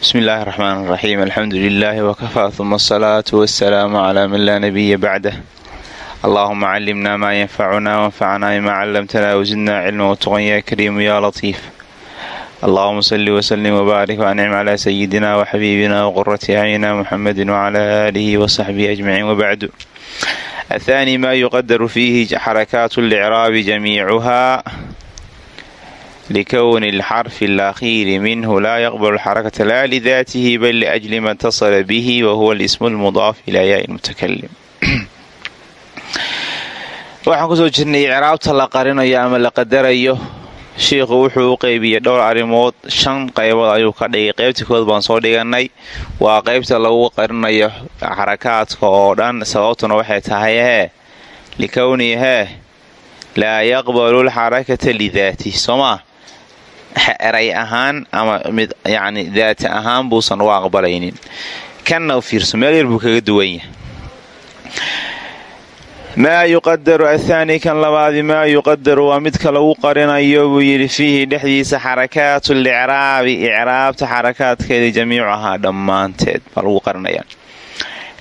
bismi illaahi raxmaan raxiim alxamdu lilaahi wakafaa uma asalaatu wasalaamu calaa man laa nabiya bacdah allaahuma callimna maa yanfacuna wanfacnaa bima callamtana wazidnaa cilma watuqan yaa kariimu yaa latiif allahuma salli wslim wbaarik wancim calaa sayidina waxabiibina waqurati acyina muxamedi wcalaa aalihi wasaxbihi ajmaciin wabacdu athaani maa yuqadaru fiihi xarakaatu licraabi jamiicuhaa likowni alxarfi alakhiiri minhu laa yaqbalu xarakata laa lidaatihi bal liajli ma اtasala bihi wahuwa alismu lmudaaf ilaa yaai lmutakalim waxaan ku soo jirnay icraabta la qarinayo ama la qadarayo shiikhu wuxuu u qeybiyey dhowr arrimood shan qaybood ayuu ka dhigay qaybta kood baan soo dhiganay waa qaybta lagu qarinayo xarakaadka oo dhan sababtuna waxay tahay hee likownihi hee laa yaqbalu lxarakata lidaatih soomaa eray ahaan ama mid yani daata ahaan buusan u aqbalaynin. Kanna u fiirso meel yar buu kaga duwan yahay. Maa yuqadaru athaani kan labaadi maa yuqadaru waa midka lagu qarinayo buu yidhi fiihi dhexdiisa xarakaatu licraabi icraabta xarakaadkeeda jamiicuhaa dhammaanteed baa lagu qarinaya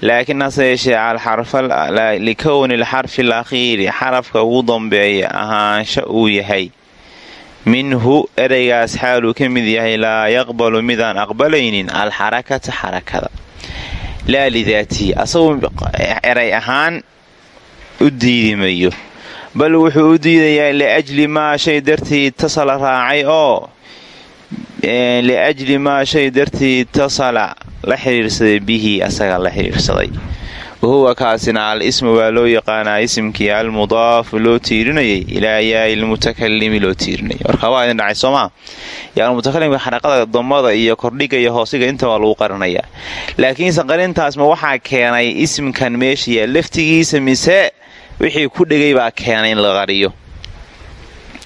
laakiin hase yeeshee likowni alxarfi alakhiiri xarafka ugu dambeeya ahaansha uu yahay minhu ereygaas xaaluu ka mid yahay laa yaqbalu midaan aqbalaynin alxarakata xarakada. Laa lidaatihi asagu eray ahaan u diidi mayo bal wuxuu u diidayaa liajli maa shay dartii itasala raacay oo liajli maa shay dartii itasala la xidhiirsaday bihi asaga la xidhiirsaday wahuwa kaasina al ismu waa loo yaqaanaa isimkii almudaafu loo tiirinayay ilaa yaai lmutakalimi loo tiirinayay warkaa waa idin dhacay soomaa yaalmutakalimka xaraqada damada iyo kordhiga iyo hoosiga inta waa lagu qarinayaa laakiinse qarintaasma waxaa keenay isimkan meeshayaa laftigiisa mise wixii ku dhegay baa keenay in la qariyo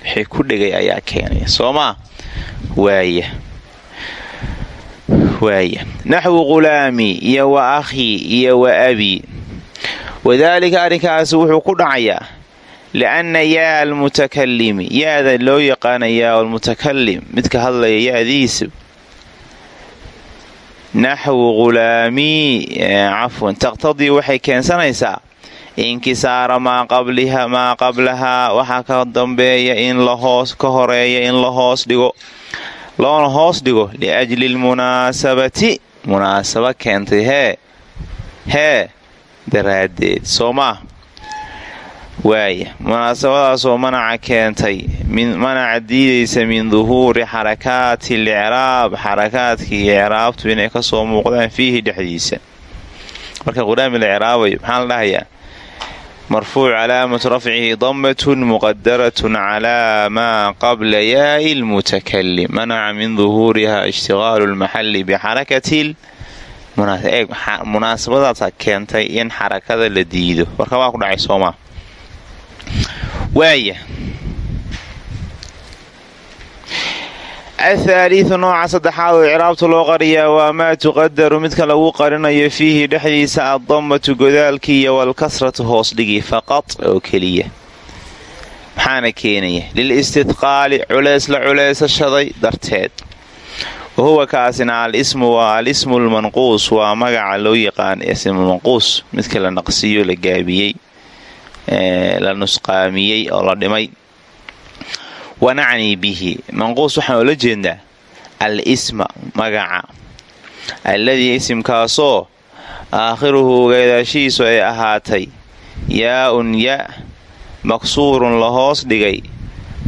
wixii ku dhegay ayaa keenay soomaa waaya waaya naxwu qulaami iyo wa akhii iyo wa abi. Wadaalika arrinkaasi wuxuu ku dhacayaa lianna yaa almutakalimi yaada loo yaqaana yaa almutakalim midka hadlaya yaadiisu naxwu qulaamii cafwan taqtadii waxay keensanaysaa inkisaara maa qablahaa waxaa ka dambeeya in lahoos ka horreeya in la hoos dhigo loona hoos dhigo liajli lmunaasabati munaasaba keentay hee hee daraaddeed. Soo maa waaya munaasabadaasoo manaca keentay. Manaca diidaysa min duhuuri xarakaati alicraab xarakaadkii icraabtu inay ka soo muuqdaan fiihi dhexdiisa. Marka quraami la icraabayo maxaa la dhahayaa marfuuc calaamatu rafcihi damatun muqadaratun calaa maa qabla yaai lmutakalim manaca min duhuuriha ishtigaalu lmaxali bixarakatil munaasabadaasa keentay in xarakada la diido warka waa ku dhacay soomaa waaya athaaliidu nooca saddexaad oo icraabta loo qariyaa waa maa tuqadaru midka lagu qarinayo fiihi dhexdiisa addamatu godaalkii iyo walkasratu hoos dhigii faqad oo keliya maxaana keenaya lil istidqaali culeys la culeysashaday darteed wa huwa kaasina al ismu waa al ismu lmanquus waa magaca loo yaqaan ismulmanquus midka la naqsiyo la gaabiyey la nusqaamiyey oo la dhimay wanacnii bihi. Manquus waxaan oola jeednaa al isma magaca. Alladii isimkaasoo aakhiruhu geedaashihiisu ay ahaatay. Yaa-un ya maksuurun la hoos dhigay.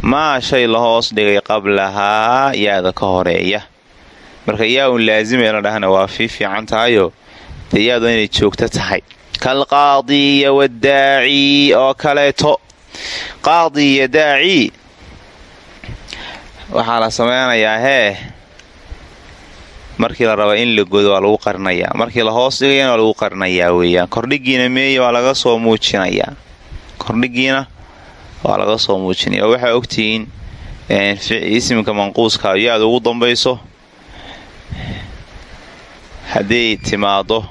Maa shay la hoos dhigay qablahaa yaada ka horreeya. Marka yaa-un laazimee la dhahna waa fii fiican tahayoo dee yaadu inay joogto tahay. Kalqaadi iyo wadaaci oo kaleeto. Qaadi iyo daaci waxaa la sameynayaa hee? Markii la raba in la godo waa lagu qarinayaa. Markii la hoos dhigayana waa lagu qarinayaa weeyaan. Kordhigiina meeye waa laga soo muujinayaa. Kordhigiina waa laga soo muujinaya waxaa ogtihiin isimka manquuska yaad ugu dambayso hadday timaado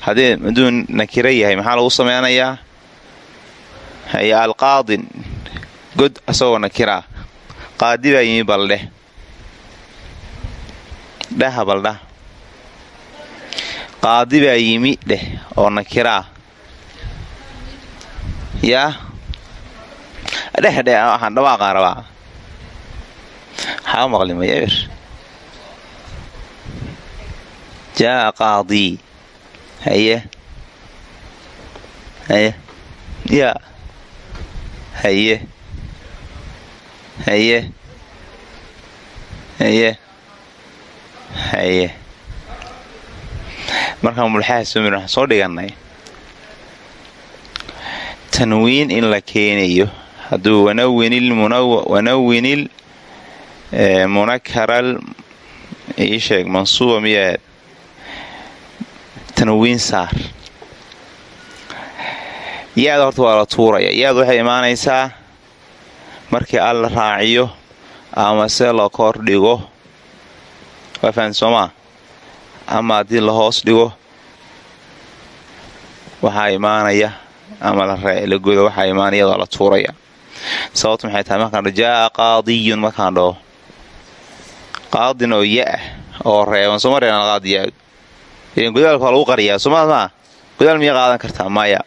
haddii hadduu nakiro yahay maxaa lagu sameynayaa haye alqaadin god asagoo nakiraa qaadi baa yimi baldheh dhaha baldhah qaadi baa yimi dheh oo nakira ah yaa dheh dheh waxaan dhawaaqaan rabaa. Waxaa maqli maya bir jaa qaadii haye? Haye? Yaa haye haye. Haye. Haye. Markaan mulxaha soomin waxaan soo dhigannay tanwiin in la keenayo hadduu wanawinil munakaral ii sheeg mansuuba miyaa tanwiin saar. Yaada horta waa la tuuraya yaad waxay imaanaysaa markii al la raaciyo ama se la kor dhigo waa fahamti soomaa ama haddii la hoos dhigo waxaa imaanaya ama la godo waxaa imaanaya iyadoo la tuuraya. Sababtu maxay tahay? Markaan dho jaaa qaadiyun markaan dhaho. Qaadin oo ya-ah oo reeban sooma reeban qaadiyaadu godaalka waa lagu qariyaa somaa maa godaal miya qaadan kartaa maya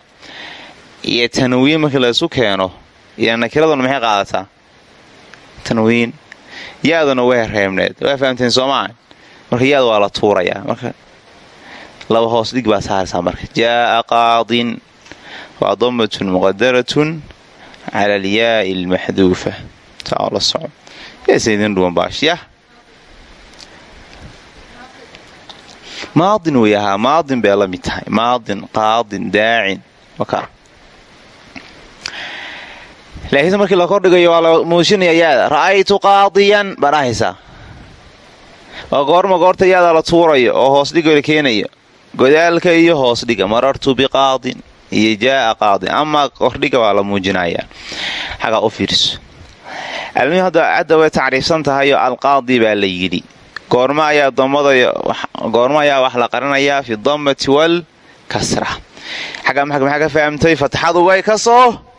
iyo tanwiin markii laysu keeno iyo nakiraduna maxay qaadataa? Tanwiin yaaduna way reebneed. Waa fahamteen soomaa marka yaad waa la tuurayaa. Marka laba hoos dhig baa saaraysaa marka. Jaaa qaadin waa damatun muqadaratun cala alyaai almaxduufa. Saa la soco yaase idin dhuwan baashyah maadin wey ahaa maadin bay la maadin qaadin daacin laakiinse markii la kordhigayo waa la muujinaya ra'aytu qaadiyan baa waa goorma goorta yaada la tuurayo oo hoosdhiga la keenayo. Godaalka iyo hoosdhiga marartu biqaadin iyo jaaa qaadin. Amaa kordhiga waa la muujinayaa xagaa u fiirso. Almihim hadda way tacriifsan tahayo alqaadi baa la yidhi. Goorma ayaa goorma ayaa wax la qarinayaa fi dammati wal kasra. Xagga maxaa ka fahamtay fatxadu way ka soo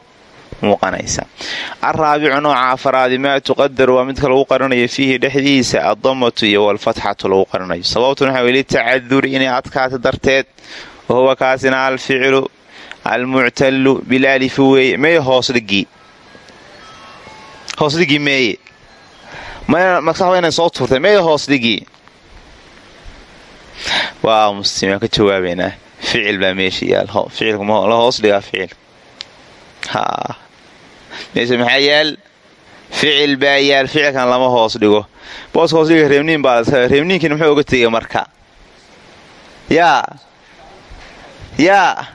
alraabicu nooca afaraadi maa tuqadar waa midka lagu qarinayo fiihi dhexdiisa addamatu iyo walfatxatu lagu qarinayo. Sababtun waxaa weli tacaduri inay adkaata darteed wahuwa kaasina alficlu almuctalu bilalifi weeye meye hoosdhigii hoosdhigii meeye. Masaxda inay soo tuurtay meye hoosdhigii waa muslimaan ka jawaabaynaa ficil baa meesha yaal. Ficilkala hoos dhigaa ficil meesha maxaa yaal? Ficil baa yaal. Ficilkan lama hoos dhigo. Booska hoos dhiga reebniin baa reebniinkiina muxuu oga tegay marka? Yaa. Yaa.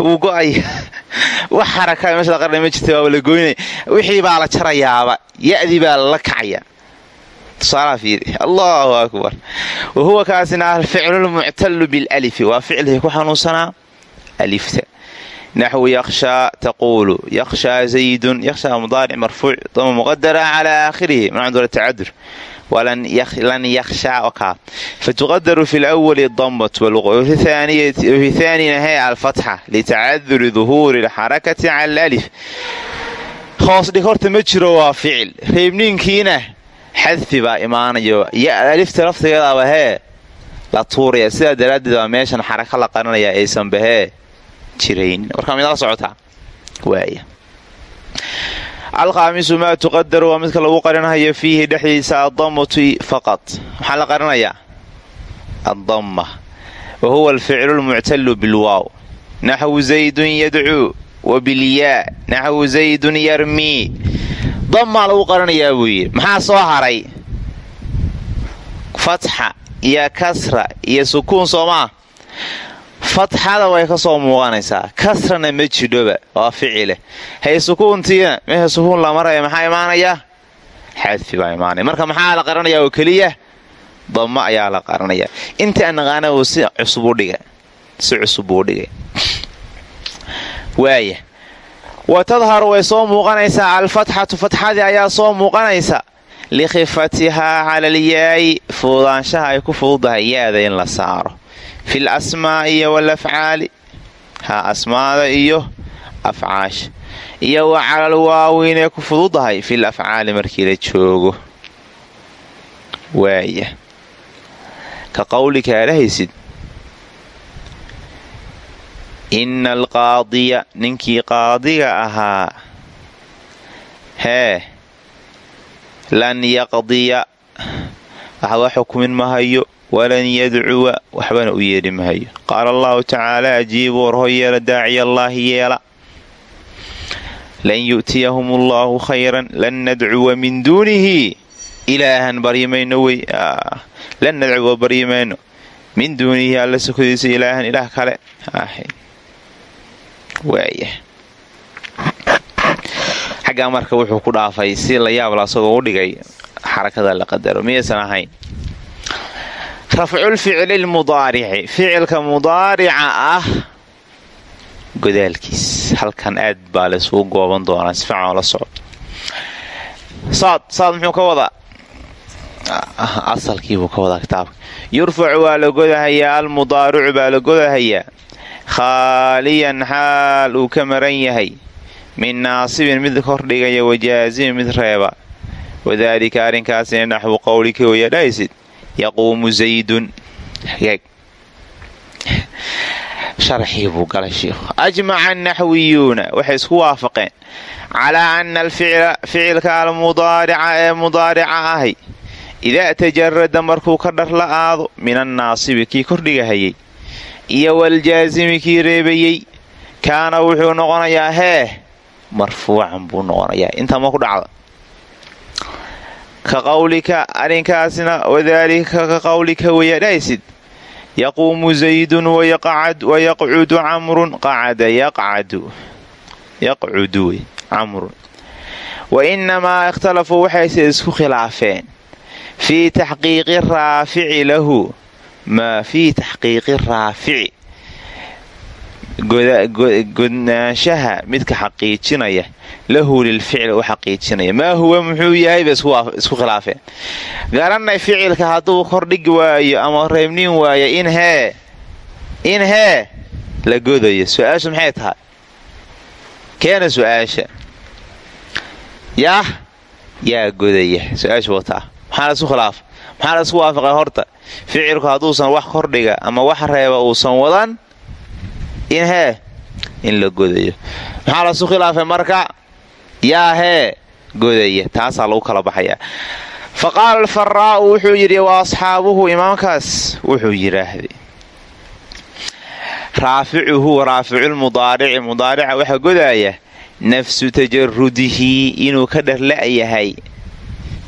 Wuu go'aya wax xarakaa meesha la qarnay ma jirta waaba la goynaya wixii baa la jarayaaba. Ya'dii baa la kacaya. Tusaalaha fiiri. Allahu akbar. Wa kaasina alficlu lmuctalu bilalifi waa ficilkii ku xanuunsanaa? Alifta naxwu yakhshaa taquulu yakhshaa zaydun yakhshaa mudaaric marfuuc dama muqadara calaa aakhirihi manacdu tacadur walan yakhshaa okaa fatuqadaru fi lwali damat wafi thaanina he alfatxa litacaduri duhuuri alxarakati cala alif hoos dhig horta ma jiro waa ficil reebniinkiina xadfi baa imaanayo alifta laftigeedaaba hee la tuuraya sidaa daraaddeed baa meeshan xaraka la qarinaya aysan bahee jirayn. Warkaa midala socotaa waaya alkhaamisu maa tuqadaru waa midka lagu qarinayo fiihi dhexdiisa addamatu faqad maxaa la qarinayaa? Addamma. Wa huwa alficlu lmuctalu bilwaaw. Naxwu zaydun yadcuu wa bilyaa. Naxwu zaydun yarmii dammaa lagu qarinayaa buu maxaa soo haray? Fatxa iyo kasra iyo sukuun soomaa fatxada way ka soo muuqanaysaa. Kasrana ma jidhoba waa ficile hay sukuuntiina meesha sukuun la maraya maxaa imaanaya? Xadfi baa imaanaya. Marka maxaa la qaranayaa oo keliya? Dammo ayaa la qaranaya. Intii aan naqaana si cusub dhigay. Si cusub uu dhigay. Waaya wa tadharu way soo muuqanaysaa. Alfatxatu fatxadii ayaa soo muuqanaysa. Likhifatihaa cala alyaayi fududaanshaha ay ku fududahay yaada in la saaro fil asmaa'i walafcaali ha asmaada iyo afcaasha iyo wa calal waaweyn ee ku fududahay fil afcaali markii la joogo. Waaya. Ka qawlika adhahaysid inna alqaadiya ninkii qaadiga ahaa hee lan yaqdiya. Waxba xukumin mahayo walan yadcuwa waxbana u yeedhi mahayo qaala allahu tacaala ajiibuu warho yeela daaciya allaahi yeela. Lan yu'tiyahum allaahu khayran lan nadcuwa min duunihi. Ilaahan baryimayno wey lan nadcuwa baryimayno min duunihi alla sokodiisa ilaahan ilaah kale. Xaggaa marka wuxuu ku dhaafay si la yaabla asagoo u dhigay xarakada la qadaro. Miyaysan ahayn rafculficli lmudaarici. Ficilka mudaarica ah godaalkiis. Halkan aad baa laysugu gooban doonaa si fiican la socdo saad saad muxuu ka wadaa? Asalkiibuu ka wadaa kitaabka. Yurfacu waa la godahayaa almudaaricu baa la godahayaa. Khaaliyan xaal uu ka maran yahay. Min naasibin mid kordhigaya wajaasimin mid yaquumu zaydun ajmaca annaxwiyuuna waxay isku waafaqeen calaa ana alficla ficilka almudaarica ee mudaarica ahi idaa tajarada markuu ka dhar la aado min annaasibi kii kordhigahayay iyo waljaasimi kii reebayey kaana wuxuu noqonayaa hee marfuucan buu noqonayaa intaa ma ku dhacda ka qawlika arrinkaasna wadaalika ka qawlika wayadhaysid yaquumu zaydun wayaqcudu camrun. Qacada yaqcudu camrun. Wa inamaa ikhtalafuu waxayse isku khilaafeen. Fii taxqiiqi raafici lahu. Maa fii taxqiiqi raafici godnaanshaha midka xaqiijinaya lahu lilficli u xaqiijinaya. Maa huwa muxuu yahay bay isku khilaafeen garanay ficilka hadduu kordhigi waayo ama reebnin waayo in hee la godayo. Su'aashu maxay tahay? Keena su'aasha. Yaah yaa godaya. Su'aashu wataa maxaa la isku khilaafa maxaa isku waafaqay horta? Ficilku hadduusan wax kordhiga ama wax reeba uusan wadan in hee in la godayo. Maxaa la isku khilaafay marka? Yaa hee godaya taasaa lagu kala baxayaa. Fa qaala wuxuu yidhi wa asxaabuhu imaamkaas? Wuxuu yidhaahday. Raaficuhu raaficulmudaarici mudaarica waxaa godaaya nafsu tajarudihi inuu ka dharla'yahay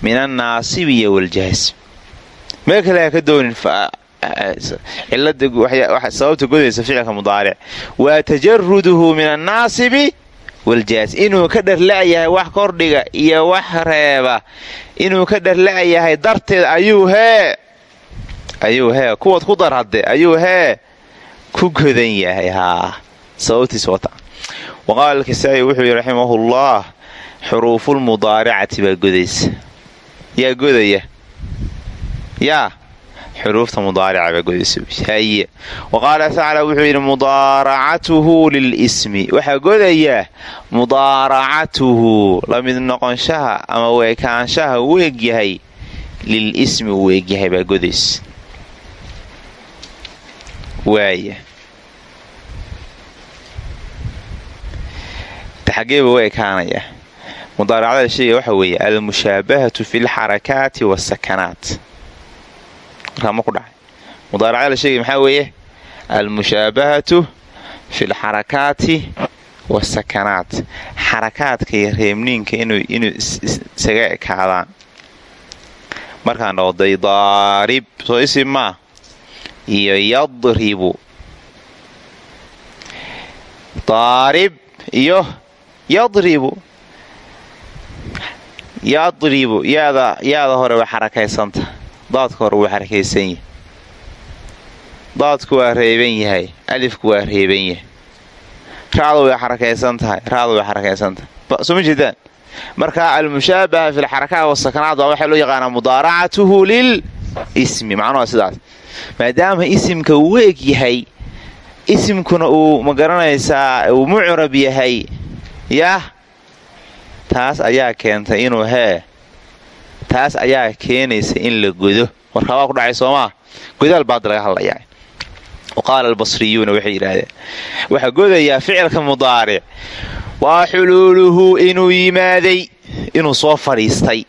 min annaasibi iyo waljahs meel kale ha ka doonin sababta godaysa ficilka mudaaric. Waa tajaruduhu min annaasibi waljaas inuu ka dharla'yahay wax kordhiga iyo wax reeba. Inuu ka dharla'yahay darteed ayuu hee ayuu hee kuwaad ku dar hadde ayuu hee ku godan yahay haa. Sababtiis wata. Waqaala alkisaa'i wuxuu yidhi raximahullah xuruufulmudaaricati baa godaysa. Yaa godaya? Yaa xuruufta mudaarica baa godaysa haye wa qaala tacala wuxuu yidhi mudaaracatuhu lilismi waxaa godayaa mudaaracatuhu la mid noqonshaha ama weekaanshaha uu egyahay lilismi uu egyahay baa godaysa waaya taxageeba u ekaanaya mudaaracada shayga waxa weeye almushaabahatu fi lxarakaati wasakanaat markaa ku dhacay. Mudaaracada la sheegay maxaa weeye? Almushaabahatu fi lxarakaati wasakanaat xarakaadka iyo reebniinka inuu isaga ekaadaan markaan dhooday daarib soo isim maa iyo yadribu. Daarib iyo yadribu. Yadribu yaada yaada hore way xarakaysanta daadka hore wuu xarakaysan yahay. Daadku waa reeban yahay. Alifku waa reeban yahay. Raadu way xarakaysan tahay. Raadu way xarakaysan tahay. Soo ma jeedaan? Marka almushaabaha fi lxarakaat wasakanaat waa waxaa loo yaqaanaa mudaaracatuhu lil ismi. Macnuha sidaas. Maadaama isimka uu eg yahay isimkuna uu ma garanaysaa uu mucrab yahay yah taas ayaa keentay inuu hee taas ayaa keenaysa in la godo warkaa waa ku dhacay soomaa? Godaal baad laga hadlayaa. Qaala albasriyuuna waxay yidhaahdeen. Waxaa godayaa ficilka mudaaric. Waa xuluuluhu inuu yimaaday inuu soo fadhiistay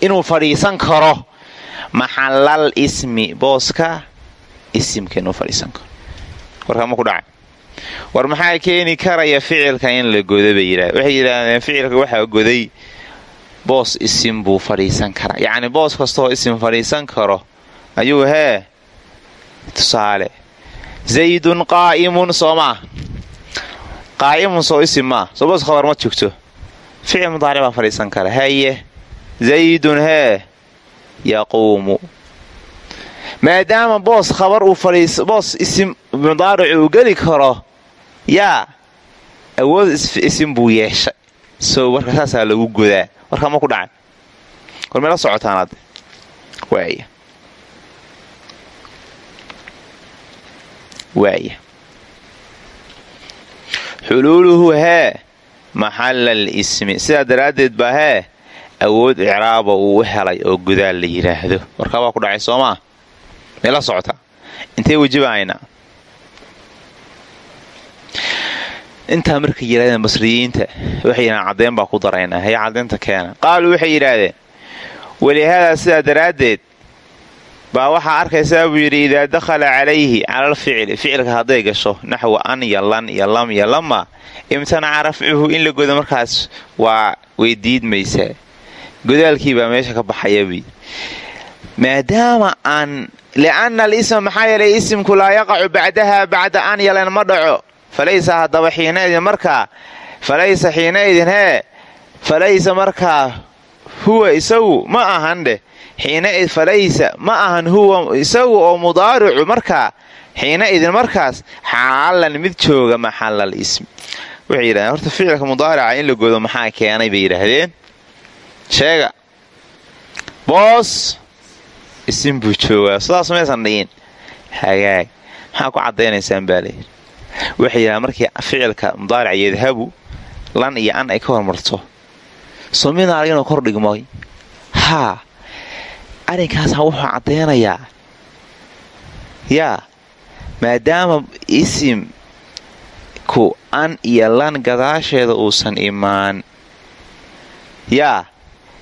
inuu fadhiisan karo. Maxallal ismi booska isimka inuu fadhiisan karo. Warkaa ma ku dhacay. War maxaa keeni karaya ficilka in la godo bay yidhahdeen. Waxay yidhaahdeen ficilka waxaa goday boos isim buu fadhiisan karaa. Yacni boos kastaoo isim fadhiisan karo ayuu hee? Tusaale zaydun qaa'imun soo maa qaa'imun soo isim maa soo boos khabar ma joogto ficil mudaaric baa fadhiisan kara. Haye zaydun hee? Yaquumu. Maadaama boos khabar uu boos isim mudaaric uu geli karo yaa awood isim buu yeeshay. Soo warka saasaa lagu godaa warkaa ma ku dhacay. War meela socotaanaad waaya waaya xuluuluhu hee maxallal ismi sidaa daraaddeed baa hee awood icraaba uu u helay oo godaal la yidhaahdo warkaa waa ku dhacay soo maa meela socotaa intee wajibahaynaa intaa markay yidhahdeen basriyiinta waxay yidhahdeen caddeyn baa ku daraynaa haya caddeynta keena. Qaaluu waxay yidhaahdeen walihaadaa sidaa daraaddeed baa waxaa arkaysaa buu yidhi idaa dakhala calayhi calal ficli ficilka hadday gasho naxwa an iyo lan iyo lam iyo imtanaca rafcuhu in la godo markaas waa way diidmaysaa. Godaalkii baa meesha ka baxayabi maadaama aan li'anna alisma maxaa yeelay isimku laa yaqacu bacdaha bacda an yalan ma dhaco falaysa haddaba xiinaidin markaa falaysa xiinaidin hee falaysa markaa huwa isagu ma ahan dheh xiinaid falaysa ma ahan huwa isagu oo mudaaricu markaa xiina idin markaas xaalan mid jooga maxallal ismi waxay yidhahdeen horta ficilka mudaarica in la godo maxaa keenay bay yidhaahdeen sheega boos isim buu joogaa sidaas maysan dhigin hagaag maxaa ku caddaynaysaan baa layidhi waxay yidhahdeen markii ficilka mudaarica yadhabu lan iyo an ay ka hormarto. Arag inuu kor dhigmoy haa arrinkaasaa wuxuu caddaynayaa yaa maadaama isimku an iyo lan gadaasheeda uusan imaan yaa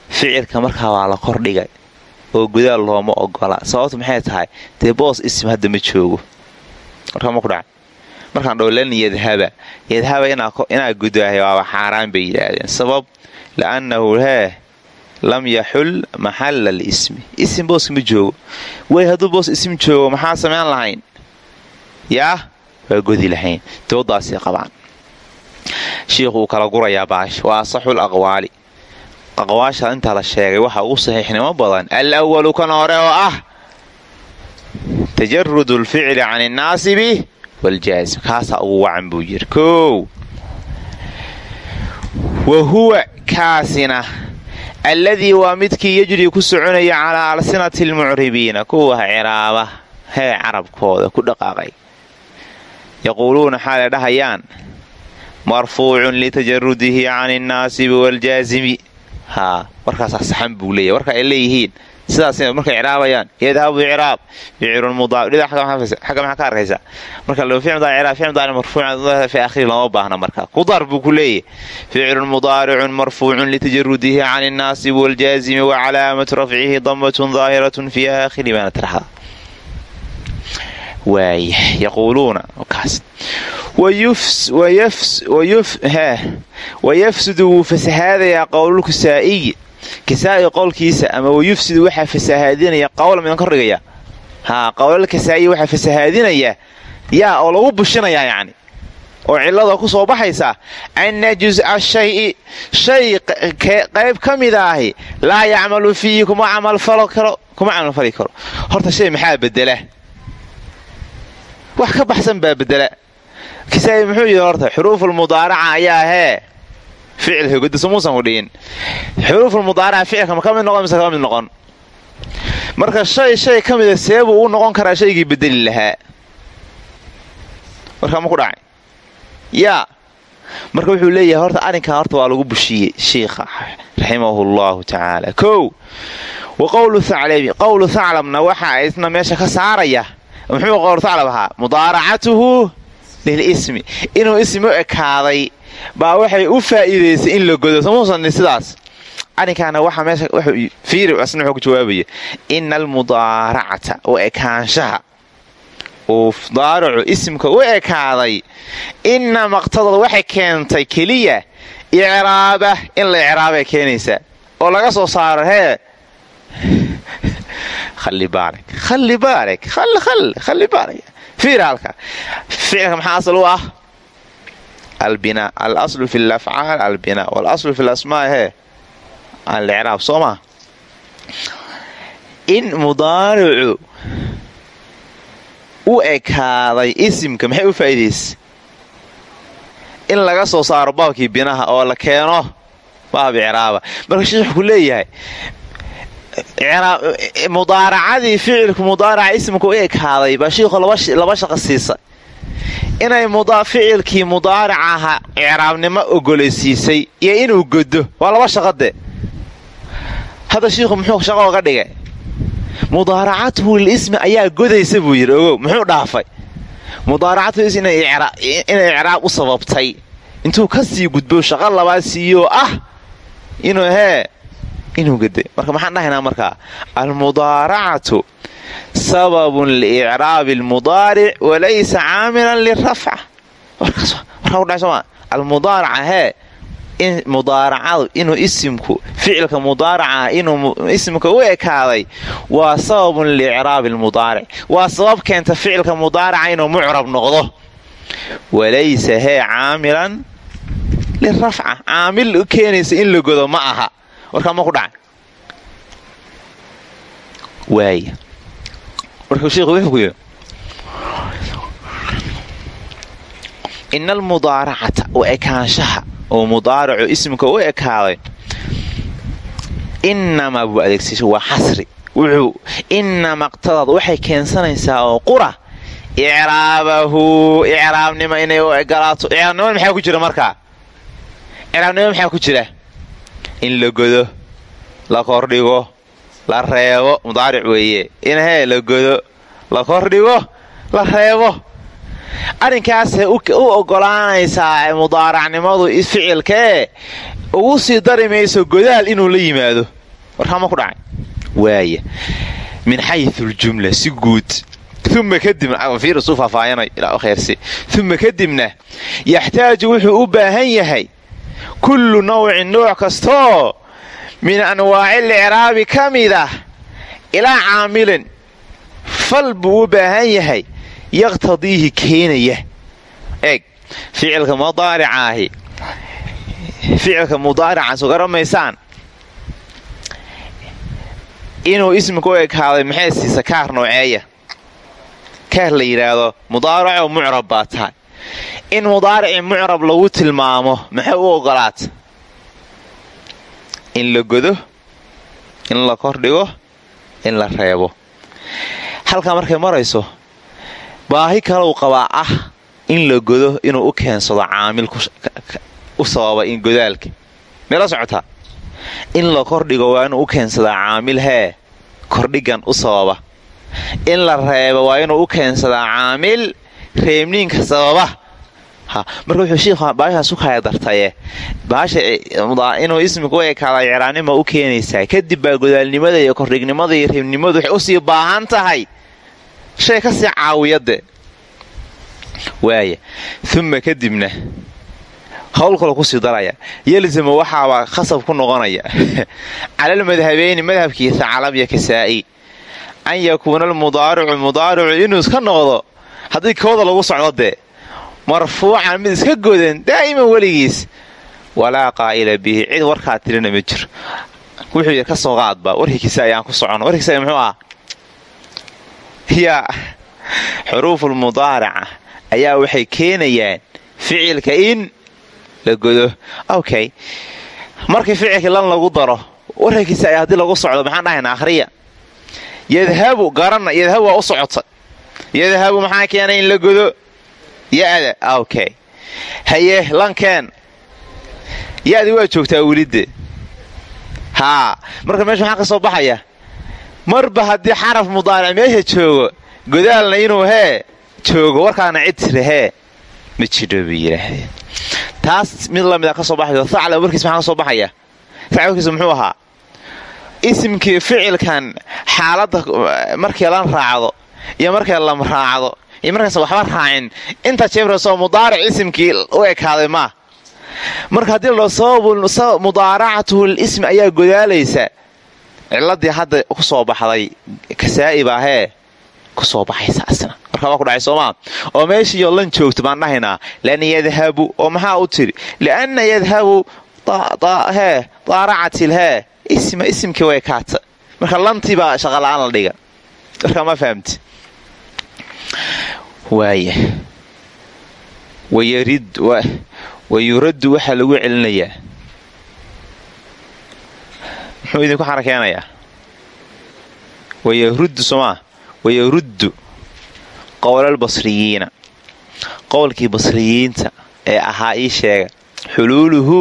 ficilka markaa waa la kordhigay oo gudaal looma ogola. Sababtu maxay tahay? Dee boos isim hadda ma joogo. Warkama ku dhacay markaan dhow lan yadhaba yadhaba inaa gudaahay waaba xaaraan bay yidhaahdeen. Sabab li'annahu hee lam yaxul maxalla alismi. Isim booska ma joogo. Way hadduu boos isim joogo maxaa samayn lahayn? Yaa waa godi lahayn. Doodaasay qabaan. Shiikhu wuu kala gurayaa baash. Waa asaxul aqwaali. Aqwaasha intaa la sheegay waxa ugu saxiixnimo badan al awalu kan hore oo ah tajarudu lficli can innaasibi waljaasim kaasaa ugu wacan buu yidhi. Kow. Wa huwa kaasina alladii waa midkii yajrii ku soconaya calaa alsinati almucribiina. Kuwa ciraaba hee carabkooda ku dhaqaaqay. Yaquuluuna xaalay dhahayaan marfuucun litajarudihi can innaasibi waaljaasimi haa warkaasaa saxan buu leeyahy warka ay leeyihiin sidaas markay ciraabayaan yadhabu icraab xagga maxaa ka arkaysa? Marka ficil mudaaric ficil mudaaric marfuuc fi akhiri lama baahna marka. Qudar buu ku leeyahy ficilun mudaaricun marfuucun litajarudihi can innaasibi waaljaazimi wa calaamatu rafcihi damatun daahiratun fi aakhiri baana tirahda waaya yaquuluuna kaas. Wayafsudu wuu fasahaadayaa qowlulkisaa'iyi kisaa'i qowlkiisa ama wayufsidu waxaa fasahaadinaya qowla midan kordhigaya haa qowlal kisaa'iyi waxaa fasahaadinaya yaa oo lagu bushinayaa yacni. Oo cillada ku soo baxaysa anna jus'a shayi shay qayb ka mid ahi laa yacmalu fiihi kuma camalfali karo horta shay maxaa bedela wax ka baxsan baa bedela kisaa'i muxuu yidhi horta xuruufulmudaaraca ayaa hee xuruufulmudaaraca ficilka ma ka mid noqon mise kama mid noqon marka shay shay ka mida u noqon karaa shaygii bedeli lahaa warkaa ma ku dhacay yaa marka wuxuu leeyahay horta arrinkan horta waa lagu bushiyey shiikha raximahu llahu tacaala wa qowlu thaclabi qowlu thaclabna waxa isna meesha ka saaraya muxuu qowlu thaclab ahaa lilismi. Inuu ismi u ekaaday baa waxay u faa'iidaysay in la godo. Samuusan sidaas? Arrinkaana waxa meesha fiiri asna wuxuu ku jawaabaya ina almudaaracata u ekaanshaha. Uu daaricu isimka u ekaaday ina maqtadad waxay keentay keliya icraaba in la icraabay keenaysaa oo laga soo saaro hee? Khali baarik khali baarik khali khali ficilka maxaa asal ah? Albinaa alaslu fi lafcaal albinaa walaslu fi lasmaa hee alicraab soo in mudaaricu u ekaaday isimka maxay u faa'iidaysa in laga soo saaro baabkii binaha oo la keeno baab icraaba marka sheekh leeyahay mudaaracadii ficilku mudaaraca ismka u ekaaday baa shiikhu laba shaqo siisa. Inay ficilkii mudaaric aha icraabnimo ogolaysiisay iyo inuu godo waa laba shaqade hadda shiikhu muxuu shaqo oga dhigay? Mudaaracatuhu lilismi ayaa godaysa buu yidhi ogow muxuu dhaafay? Mudaaracatuhu inay icraab u sababtay. Intuu ka sii gudbo shaqo labaad siiyoo ah inuu hee inuu gaday marka maxaan dhahaynaa markaa almudaaracatu sababun liicraabi almudaaric walaysa caamilan lirafca. Almudaaraca hee mudaaracadu inuu isimku ficilka mudaaraca inuu isimka u ekaaday waa sababun liicraabi almudaaric. Waa sabab keenta ficilka mudaaraca inuu mucrab noqdo. Walaysa hee caamilan lirafca. Caamil u keenaysa in la godo ma aha warkaa ma ku dhacay waaya markuu sheikhu wuxuu ku yidhi ina almudaaracata u ekaanshaha oo mudaaracu ismka u ekaaday inamaa buu adeegsashay waa xasri wuxuu inama qtadad waxay keensanaysaa oo qura. Icraabahu icraabnimo inay u egalaato icraabnimada maxaa ku jira markaa icraabnimo maxaa ku jira in la godo la kordhigo la reebo mudaaric weeye. In hee la godo la kordhigo la reebo. Arrinkaasay u ogolaanaysaa mudaaracnimadu ficilkae ugu sii dari mayso godaal inuu la yimaado. Warkaama ku dhacay. Waaya min xayu ljumla si guud. Uma kadibnauma kadibna yaxtaaju wuxuu u baahan yahay kullu nawcin nooc kastoo min anwaaci licraabi ka mid ah ilaa caamilin fal buu u baahan yahay yaqtadiihi keenaya. Eeg ficilka mudaaricaahi ficilka mudaaricaas garamaysaan inuu ismika u ekaaday maxay siisa kaar nooceeya? Kaar la yidhaahdo mudaaracoo mucrab baa tahay in mudaaricii mucrab lagu tilmaamo maxay u ogolaata in la godo in la kordhigo in la reebo. Halkaa markay marayso baahi kalau qabaa ah in la godo inuu u keensado caamil u sababa in godaalka meela socotaa in la kordhigo waa inuu u keensadaa caamil hee kordhigan u sababa. In la reebo waa inuu u keensadaa caamil reebniinka sababa. Marka wuxuu shiikhu baashaas u kaya dartaye baasha inuu ismiga u ekaada icraabnima u keenaysaa. Kadib baa godaalnimada iyo kordhignimada iyo reebnimadu waxay u sii baahan tahay. Shay ka caawiyade waaya uma kadibna hawl kalo ku sii daraya. Yalzama waxaabaa khasab ku noqonaya. Calal madhabeyni madhabkii thaclab iyo kasaa'i. An yakuuna almudaaricu mudaaricu inuu iska noqdo haddii kooda lagu socdo dee marfuucan mid iska godan daa'iman weligiis walaa qaa'ila bihi cid warkaa tirina ma jiro. Wuxuu yidhi ka qaadba warkii kisaa'i ku socono. Warkii kisaa'i muxuu ah yaa xuruufulmudaaraca ayaa waxay keenayaan ficilka in la godo. Okay. Markii ficilkii lan lagu daro wararkiisa ay haddii lagu socdo maxaan dhahaynaa akhriya. Yadhabu garanna yadhabu waa u socota yadhabu maxaa keenay in la godo ya-da okay. Haye lankeen. Yaadi waa joogtaa welidde haa marka meesha maxaa ka soo baxaya marba haddii xaraf mudaaric meesha joogo godaalna inuu hee joogo warkaana cid tira hee ma jidho bay yidhaahdeen taas mid lamida ka soo baxayo acla warkiis maxaa ka soo baxaya? Acla warkiis muxuu ahaa isimkii ficilkan xaaladda markii lan raacdo iyo markii lam raacdo iyo markaas waxba raacin inta jeefrasoo mudaaric isimkii u ekaaday maa marka haddii la sabab mudaaracatuhu lismi ayaa godaalaysa ciladii hadda ku soo baxday kasaa'ib ahee ku soo baxaysa asna. Marka waa ku dhacay soomaa oo meeshiiyo lan joogto baan dhahaynaa lan yadhabu oo maxaa u tiri? Lianna yadhabu hee daaracatil hee isma isimkii way kaata. Marka lantii baa shaqala'aan la dhiga. Marka ma fahamti waaya wayuraddu waxaa lagu celinayaa muxuu idinku xarakeenayaa wayaruddu somaa wayaruddu qowlalbasriyiina qowlkii basriyiinta ee ahaa ii sheega xuluuluhu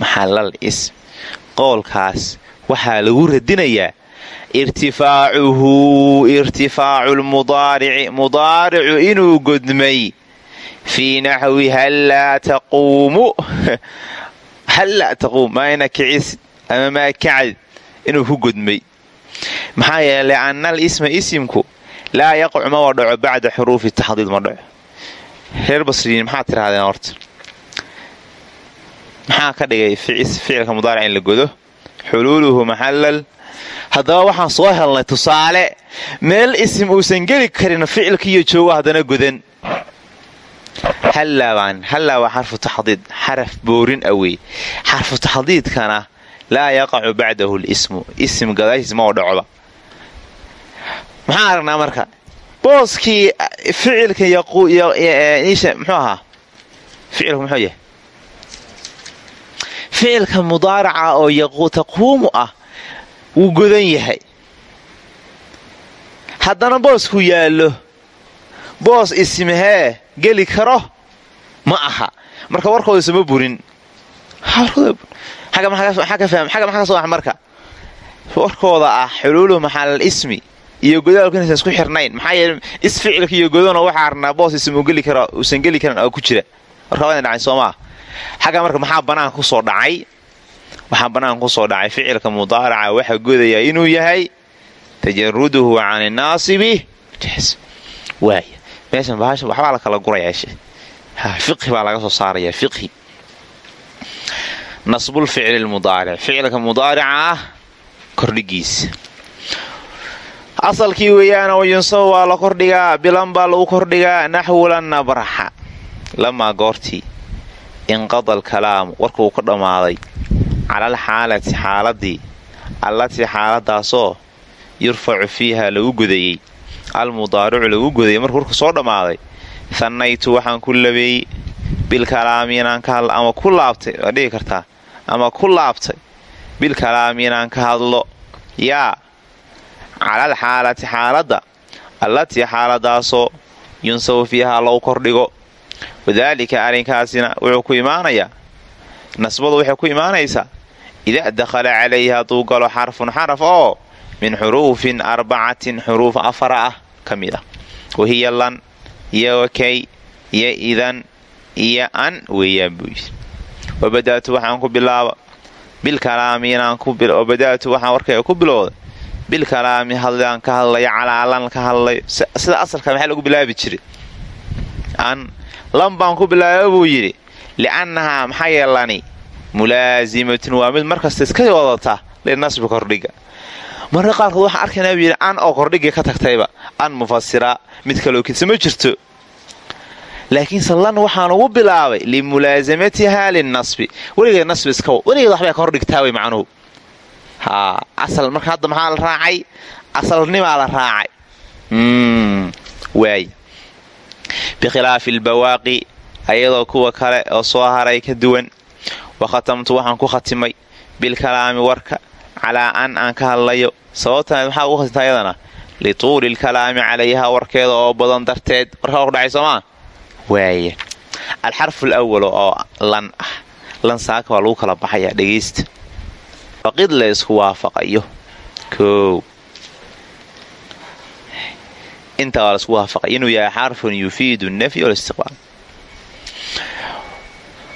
maxallal ism qowlkaas waxaa lagu radinayaa irtifaacuhu irtifaacu lmudaarici mudaaricu inuu godmay. Fii naxwi hallaa taquumu hallaa taquum maayna kicisid ama maa kacad inuu ku godmay. Maxaa yeelay anna al isma isimku laa yaqcu ma wadhaco bacda xuruufi taxdiid ma dhaco. Reer basriyiin maxaad tirahdeen horta? Maxaa ka dhigay ficilka mudaaric in la godo? Xuluuluhu maxallal haddaba waxaan soo helnay tusaale meel isim uusan geli karin ficilkiiyo joogo haddana godan hallaa waa xarfu taxdiid xaraf boorin awey xarfu taxdiidkana laa yaqacu bacdahu lismu isim gadaashiis ma odhacoba maxaan aragnaa marka booskii ficilka muxuu ahaa? Ficilku muxuu yahay? Ficilka mudaaraca oo taquumu ah wuu godan yahay. Haddana boosku yaallo boos ismhee geli karo ma aha. Marka warkooda sama burin. Marka? Warkooda ah xuluulu maxalal ismi? Iyo godaalku inaysan isku xirnayn. Maxaa yeele isficilka iyo godano waxaa arnaa boos ism uusan geli karan oo ku jira. Warka waa dhacay soomaa xagga marka maxaa banaanka ku soo dhacay waxaa banaanka ku soo dhacay ficilka mudaaraca waxaa godayaa inuu yahay tajaruduhu can inaasibi waaya meeshan bahasha waxbaa la kala gurayaa fiqhi baa laga soo saarayaa fiqhi. Nasbul ficli lmudaaric. Ficilka mudaarica ah kordhigiisa asalkii weeyaana wayunsabu waa la kordhigaa bilan baa lagu kordhigaa naxwula nabraxa. Lamaa goortii inqada alkalaamu warkuu ka dhammaaday calal xaalati xaaladii allatii xaaladaasoo yurfacu fiiha lagu godayey almudaaricu lagu godayay markuu warku soo dhammaaday hannaytu waxaan ku labeeyey bilkalaami inaan ka hadlo ama ku laabtay waa dhigi kartaa ama ku laabtay bilkalaami inaan ka hadlo yaa calal xaalati xaaladda allatii xaaladaasoo yunsabu fiihaa lagu kordhigo wadaalika arrinkaasina wuxuu ku imaanayaa nasbadu waxay ku imaanaysaa idaa dakhala calayhi hadduu galo xarfun xaraf oo min xuruufin arbacatin xuruuf afara ah ka mid ah wahiya lan iyo wakay iyo idan iyo an weeyaan buu yidhi wabada'tu waxaan ku bilaaba bilkalaami inanbada'tu waxaan warkayga ku bilowday bilkalaami hadlaan ka hadlayo calaa lan ka hadlayo sida asalka maxaa lagu bilaabi jiray an ku bilaaba buu yidhi li'annahaa mulaazimatun waa mid markasta iska wadata linasbi kordhiga. Marka qaarkood waxaan arkaynaa buu yidhi oo kordhigii ka tagtayba an mufasira mid kaloo kidsa ma jirto. Laakiinse lan waxaan ugu bilaabay limulaasamatihaa linnasbi weligeed nasbi iska weligeed waxbay ka way macnuhu. Asal marka hadda maxaa la raacay? Asalnimaa la raacay. Waay. Bikhilaafi albawaaqi ayadoo kuwa kale oo soo haray ka duwan wa khatamtu waxaan ku khatimay bilkalaami warka calaa an aan ka hadlayo sababtan maxaa ugu khatimta ayadana lituuli lkalaami calayhaa warkeeda oo badan darteed warkaa ku dhacay soomaa waaya alxarfu alawal oo lan ah lan saaka waa lagu kala baxayaa dhegaysta faqid la isku waafaqayo koow intaa waa la isku waafaqay inuu yahay xarfun yufiidu nafy walistiqbaal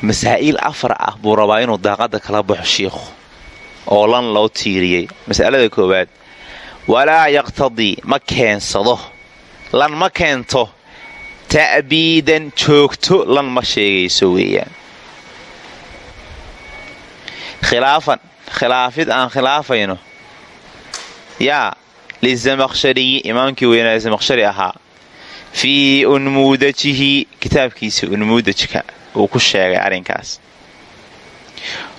masaa'il afar ah buu rabaa inuu daaqada kala baxo shiikhu oo lan loo tiiriyey. Masalada koowaad walaa yaqtadii ma keensado. Lan ma keento ta'biidan joogto lan ma sheegayso weeyaan. Khilaafan khilaafid aan khilaafayno. Yaa lizamakhshariyi imaamkii weynaa zamakhshari ahaa fii unmuudajihi kitaabkiisa unmuudajka uu ku sheegay arrinkaas.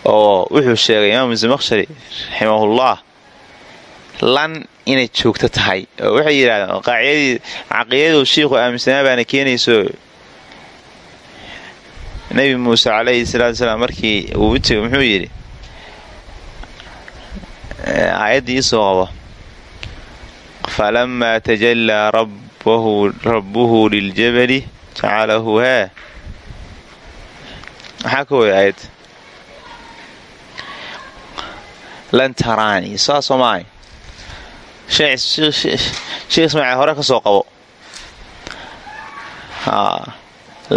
Oo wuxuu sheegay imaamu zamakhshari raximahullah lan inay joogto tahay. Oo waxay yidhahdeen caqiidadu shiikhu aaminsanaa baana keenayso. Nebi muuse calayhi salaatu salaam markii uu u tego muxuu yidhi aayaddii isoo qabo falamaa tajallaa rabbuhu liljabali jacalahu haa maxaa ka way aayad lan taraani saasoo maahay sheekh ismaaciil hore ka soo qabo.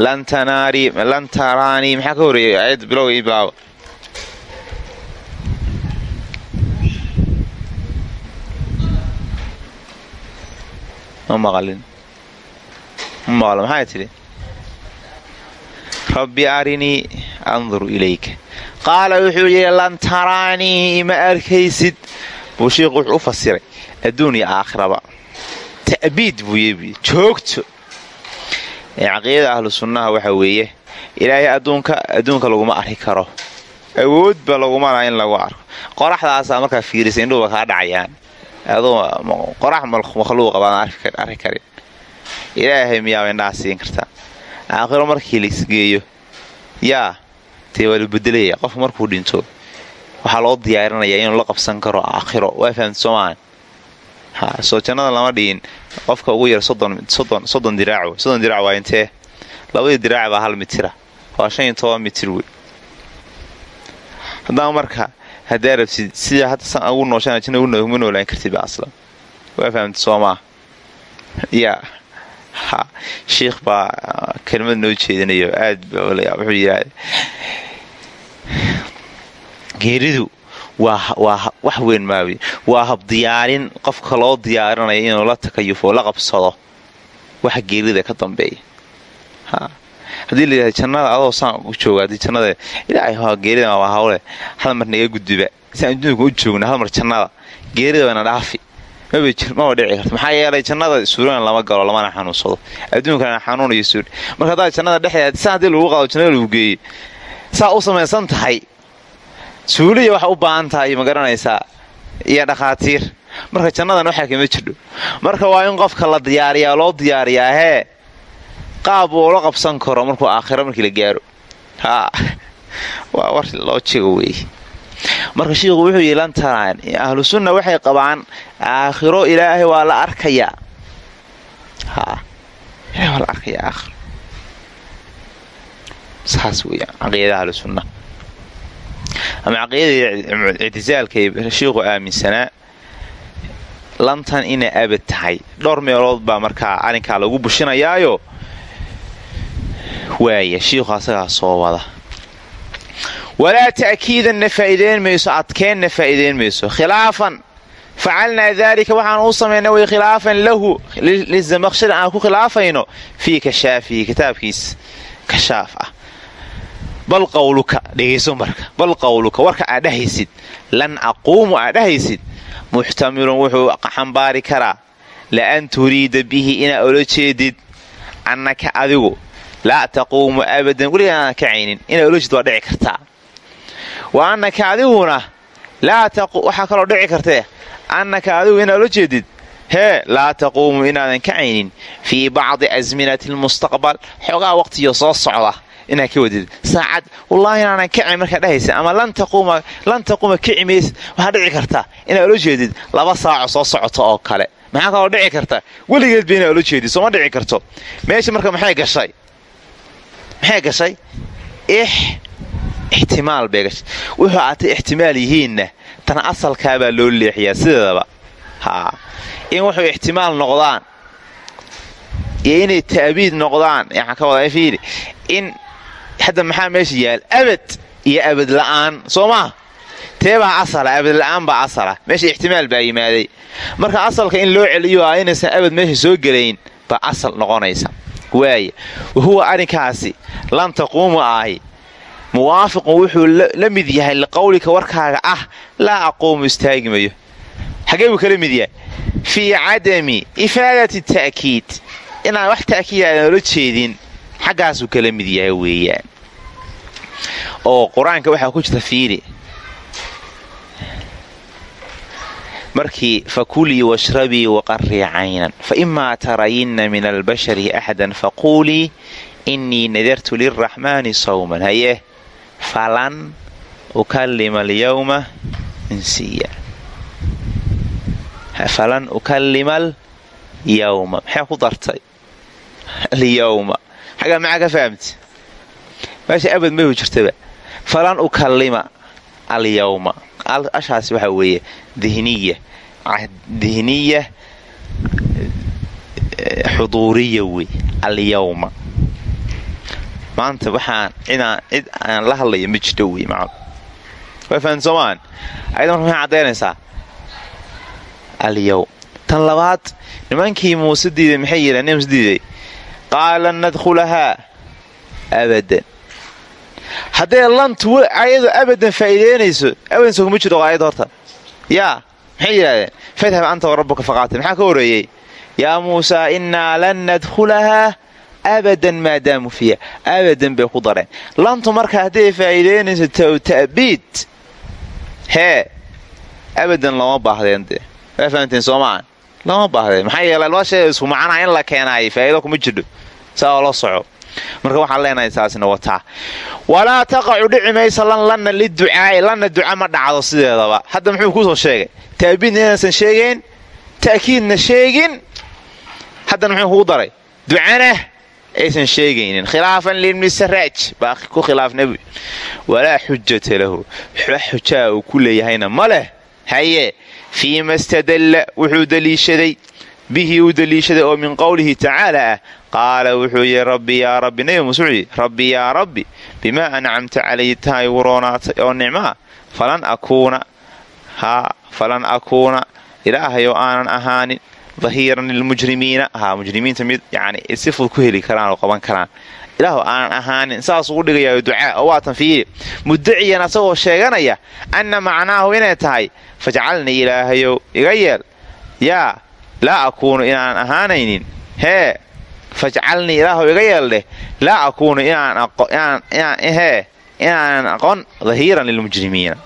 Lan taraani maxaa ka horeeyay aayadda bilowga ii bilaaba ma maqalin. Ma maqlo maxay tidhi rabbi arinii andur ilayka qaala wuxuu yidhi lan taraanii ima arkaysid? Buu sheikhu wuxuu u fasiray adduun iyo aakhiraba. Ta'biid buu joogto. Caqiidada ahlu waxa weeye ilaahay adduunka adduunka laguma arki karo. Awoodba laguma laha in lagu arko. Qoraxdaasaa markaa fiirisa indhuuba kaa dhacayaan. Qorax makhluuqa baadan arki karin. Ilaahay miyaaba indhaha siin kartaa aakhiro markii laisgeeyo yaa dee waa la bedelaya qofku markuu dhinto waxaa loo diyaarinayaa inuu la qabsan karo aakhiro. Waa fahamta soomaan ha soo jannada lama dhihin. Qofka ugu yar soddon diraac soddon diraac waa intee? Labadii diraac baa hal mitira. Waa shan iyo toban mitir wey. Haddaba marka haddaa rabsid sida hadda san ugu nooshaan janna uma noolaan kartid ba aslan. Waa fahamta soomaa yaa shiikh baa kelmad noo jeedinayo aad wuxuu geeridu wax weyn maawi waa habdiyaarin qofka loo diyaarinaya inuu la takayufo la qabsado. Waxa geerida ka dambeeya. Haddii la yidhahda jannada adoo saan u jooga haddii jannada ilaahay geerida hawle. Hal mar naga gudbiba si aan adduunka u joogna hal mar jannada. Geerida waana dhaafi maba dhici karto maxaa yeelay jannada suurana lama galo lamana xanuunsado. Adduunkana xanuunayo suur. Marka haddaa jannada dhexdeeda saa haddii lagu qaado jannada lagu geeyey saa u samaysan tahay suuliya waxa u baahan tahay ma garanaysaa iyo dhakhaatiir. Marka jannadan waxaa kama jirdho marka waa in qofka la diyaariyaa loo diyaariyaa hee qaab uu ula qabsan karo markuu aakhiro markii la gaaro. Haa waa war loo jego weeye marka shiikhu wuxuu yidhi lantaraan ahlu sunna waxay qabaan aakhiro ilaahay waa la arkayaa. Saas weeyaan caqiidada ahlu sunna. Ama caqiidada ictisaalka shiikhu aaminsanaa lantan inay abad tahay. Dhowr meelood baa markaa arrinkaa lagu bushinayaayo waaya shiikhu asagaa soo wada walaa ta'kiidanna faa'iideyn mayso adkeenna faa'iideyn mayso khilaafan facalnaa daalika waxaan u samaynay way khilaafan lahu lizamaqshari aan ku khilaafayno fii kashaafihi kitaabkiis kashaaf ah bal qawluka dhegayso marka bal qawluka warka aad dhahaysid lan aquumu aad dhahaysid muxtamilun wuxuu xambaari karaa la'an turiida bihi inaad ola jeedid annaka adigu laa taquumu abadan weliga aanad wa annaka adiguna waxaa kaloo dhici kartee annaka adigu inaad ola jeedid hee laa taquumu inaadan kacaynin fii bacdi asminati lmustaqbal. Xoogaa waqtiyo soo socda inaad ka wadid saacad wallaahi inaanan kacin markaa dhahaysa ama lan taquuma kici mays waxaa dhici karta inaad ola jeedid laba saaco soo socota oo kale. Maxaa kaloo dhici karta? Weligeedba inaad ola jeedid sooma dhici karto. Meesha marka maxay gashay? Maxay gashay ixtimaal bay gashay wuxuu aatay ixtimaal yihiinna tan asalkaabaa loo leexiyaa sideedaba haa in wuxuu ixtimaal noqdaan iyo inay ta'biid noqdaan waxaan ka wadaa fiiri in hadda maxaa meesha yaal abad iyo abad la'aan soo teebaa asala abad la'aan baa asala meesha ixtimaal baa yimaaday marka asalka in loo celiyo ah inaysan abad meesha soo gelayn baa asal noqonaysa waaya wahuwa arrinkaasi lan taquumu ahi muwaafiqun wuxuu la mid yahay liqowlika warkaaga ah laa aquumu istaagi mayo. Xagee buu kala mid yahay. Fii cadami ifaadati ta'kiid. Inaan wax ta'kiid aadan ola jeedin xaggaasuu kala mid yahay weeyaan. Oo qur'aanka ku jirta fiiri. Markii fakulii washrabii waqarrii caynan faimaa tarayinna min albashari axadan faquulii innii nadartu lilraxmaani sawman. Haye falan ukallima alyawma insiya. Falan ukallima alyawma. Maxay ku dartay. Alyawma. Xaggaa maxaa ka fahamti? Meesha abad mahu jirtaba. Falan ukallima alyawma. Ashaas waxaa weeye dihniya dihniya xuduuriya wey alyawma maanta waxaan cid aan la hadlaya ma jirto wey fahan soomaan ayada maxay caddaynaysaa alyawm tan labaad nimankii muuse diiday maxay yidhahdeen? Muuse diiday. Qaala nadkhulahaa abadan. Hadday lantu ayadu abadan faa'iideynayso abadan soo kuma jiro ayad horta. Yaa maxay yidhahdeen? Fadhab anta wa rabbuka faqaatil maxaa ka horreeyey? Yaa muusaa innaa lan nadkhulahaa abadan maadaamu fiiha abadan bay ku dareen lantu marka hadday faa'iideynayso ta'biid hee abadan lama baahdeen dee waa fahamteen soo lama baahdeen maxaa yeele laba shay isku macnaa in la keenaayo faa'iido kuma jidho saa oo soco marka waxaan leenahay taasina wataa walaa taqacu dhici maysa lan lanna liducaa'i lanna duca ma dhacdo sideedaba hadda muxuu ku soo sheegay ta'biidna inaysan sheegayn ta'kiidna sheegin haddana muxuu kugu daray ducana aysan sheegaynin khilaafan libni saraaj baa ku khilaaf nebi walaa xujata lahu wax xujaa uu ku leeyahayna ma leh haye fii ma stadalla wuxuu daliishaday bihi uu daliishaday oo min qowlihi tacaala ah qaala wuxuu yidhi rabbi yaa rabbi nebi muuse rabbi yaa rabbi bimaa ancamta calay taa igu roonaatay oo nicmaa falan akuuna haa falan akuuna ilaahayoo aanan ahaanin dahiiran lilmujrimiina. Haa mujrimiinta mid yani si fud ku heli karaan oo qaban karaan. Ilaahu aanan ahaanin saas ugu dhigayaa ducaa. Oo waatan fiiri. Mudaciyan asagoo sheeganaya anna macnaahu inay tahay fajcalnii ilaahayow iga yeel. Yaa laa akuunu inaan ahaanaynin. Hee fajcalnii ilaahu iga yeeldheh laa akuunu inaanan aqon dahiiran lilmujrimiina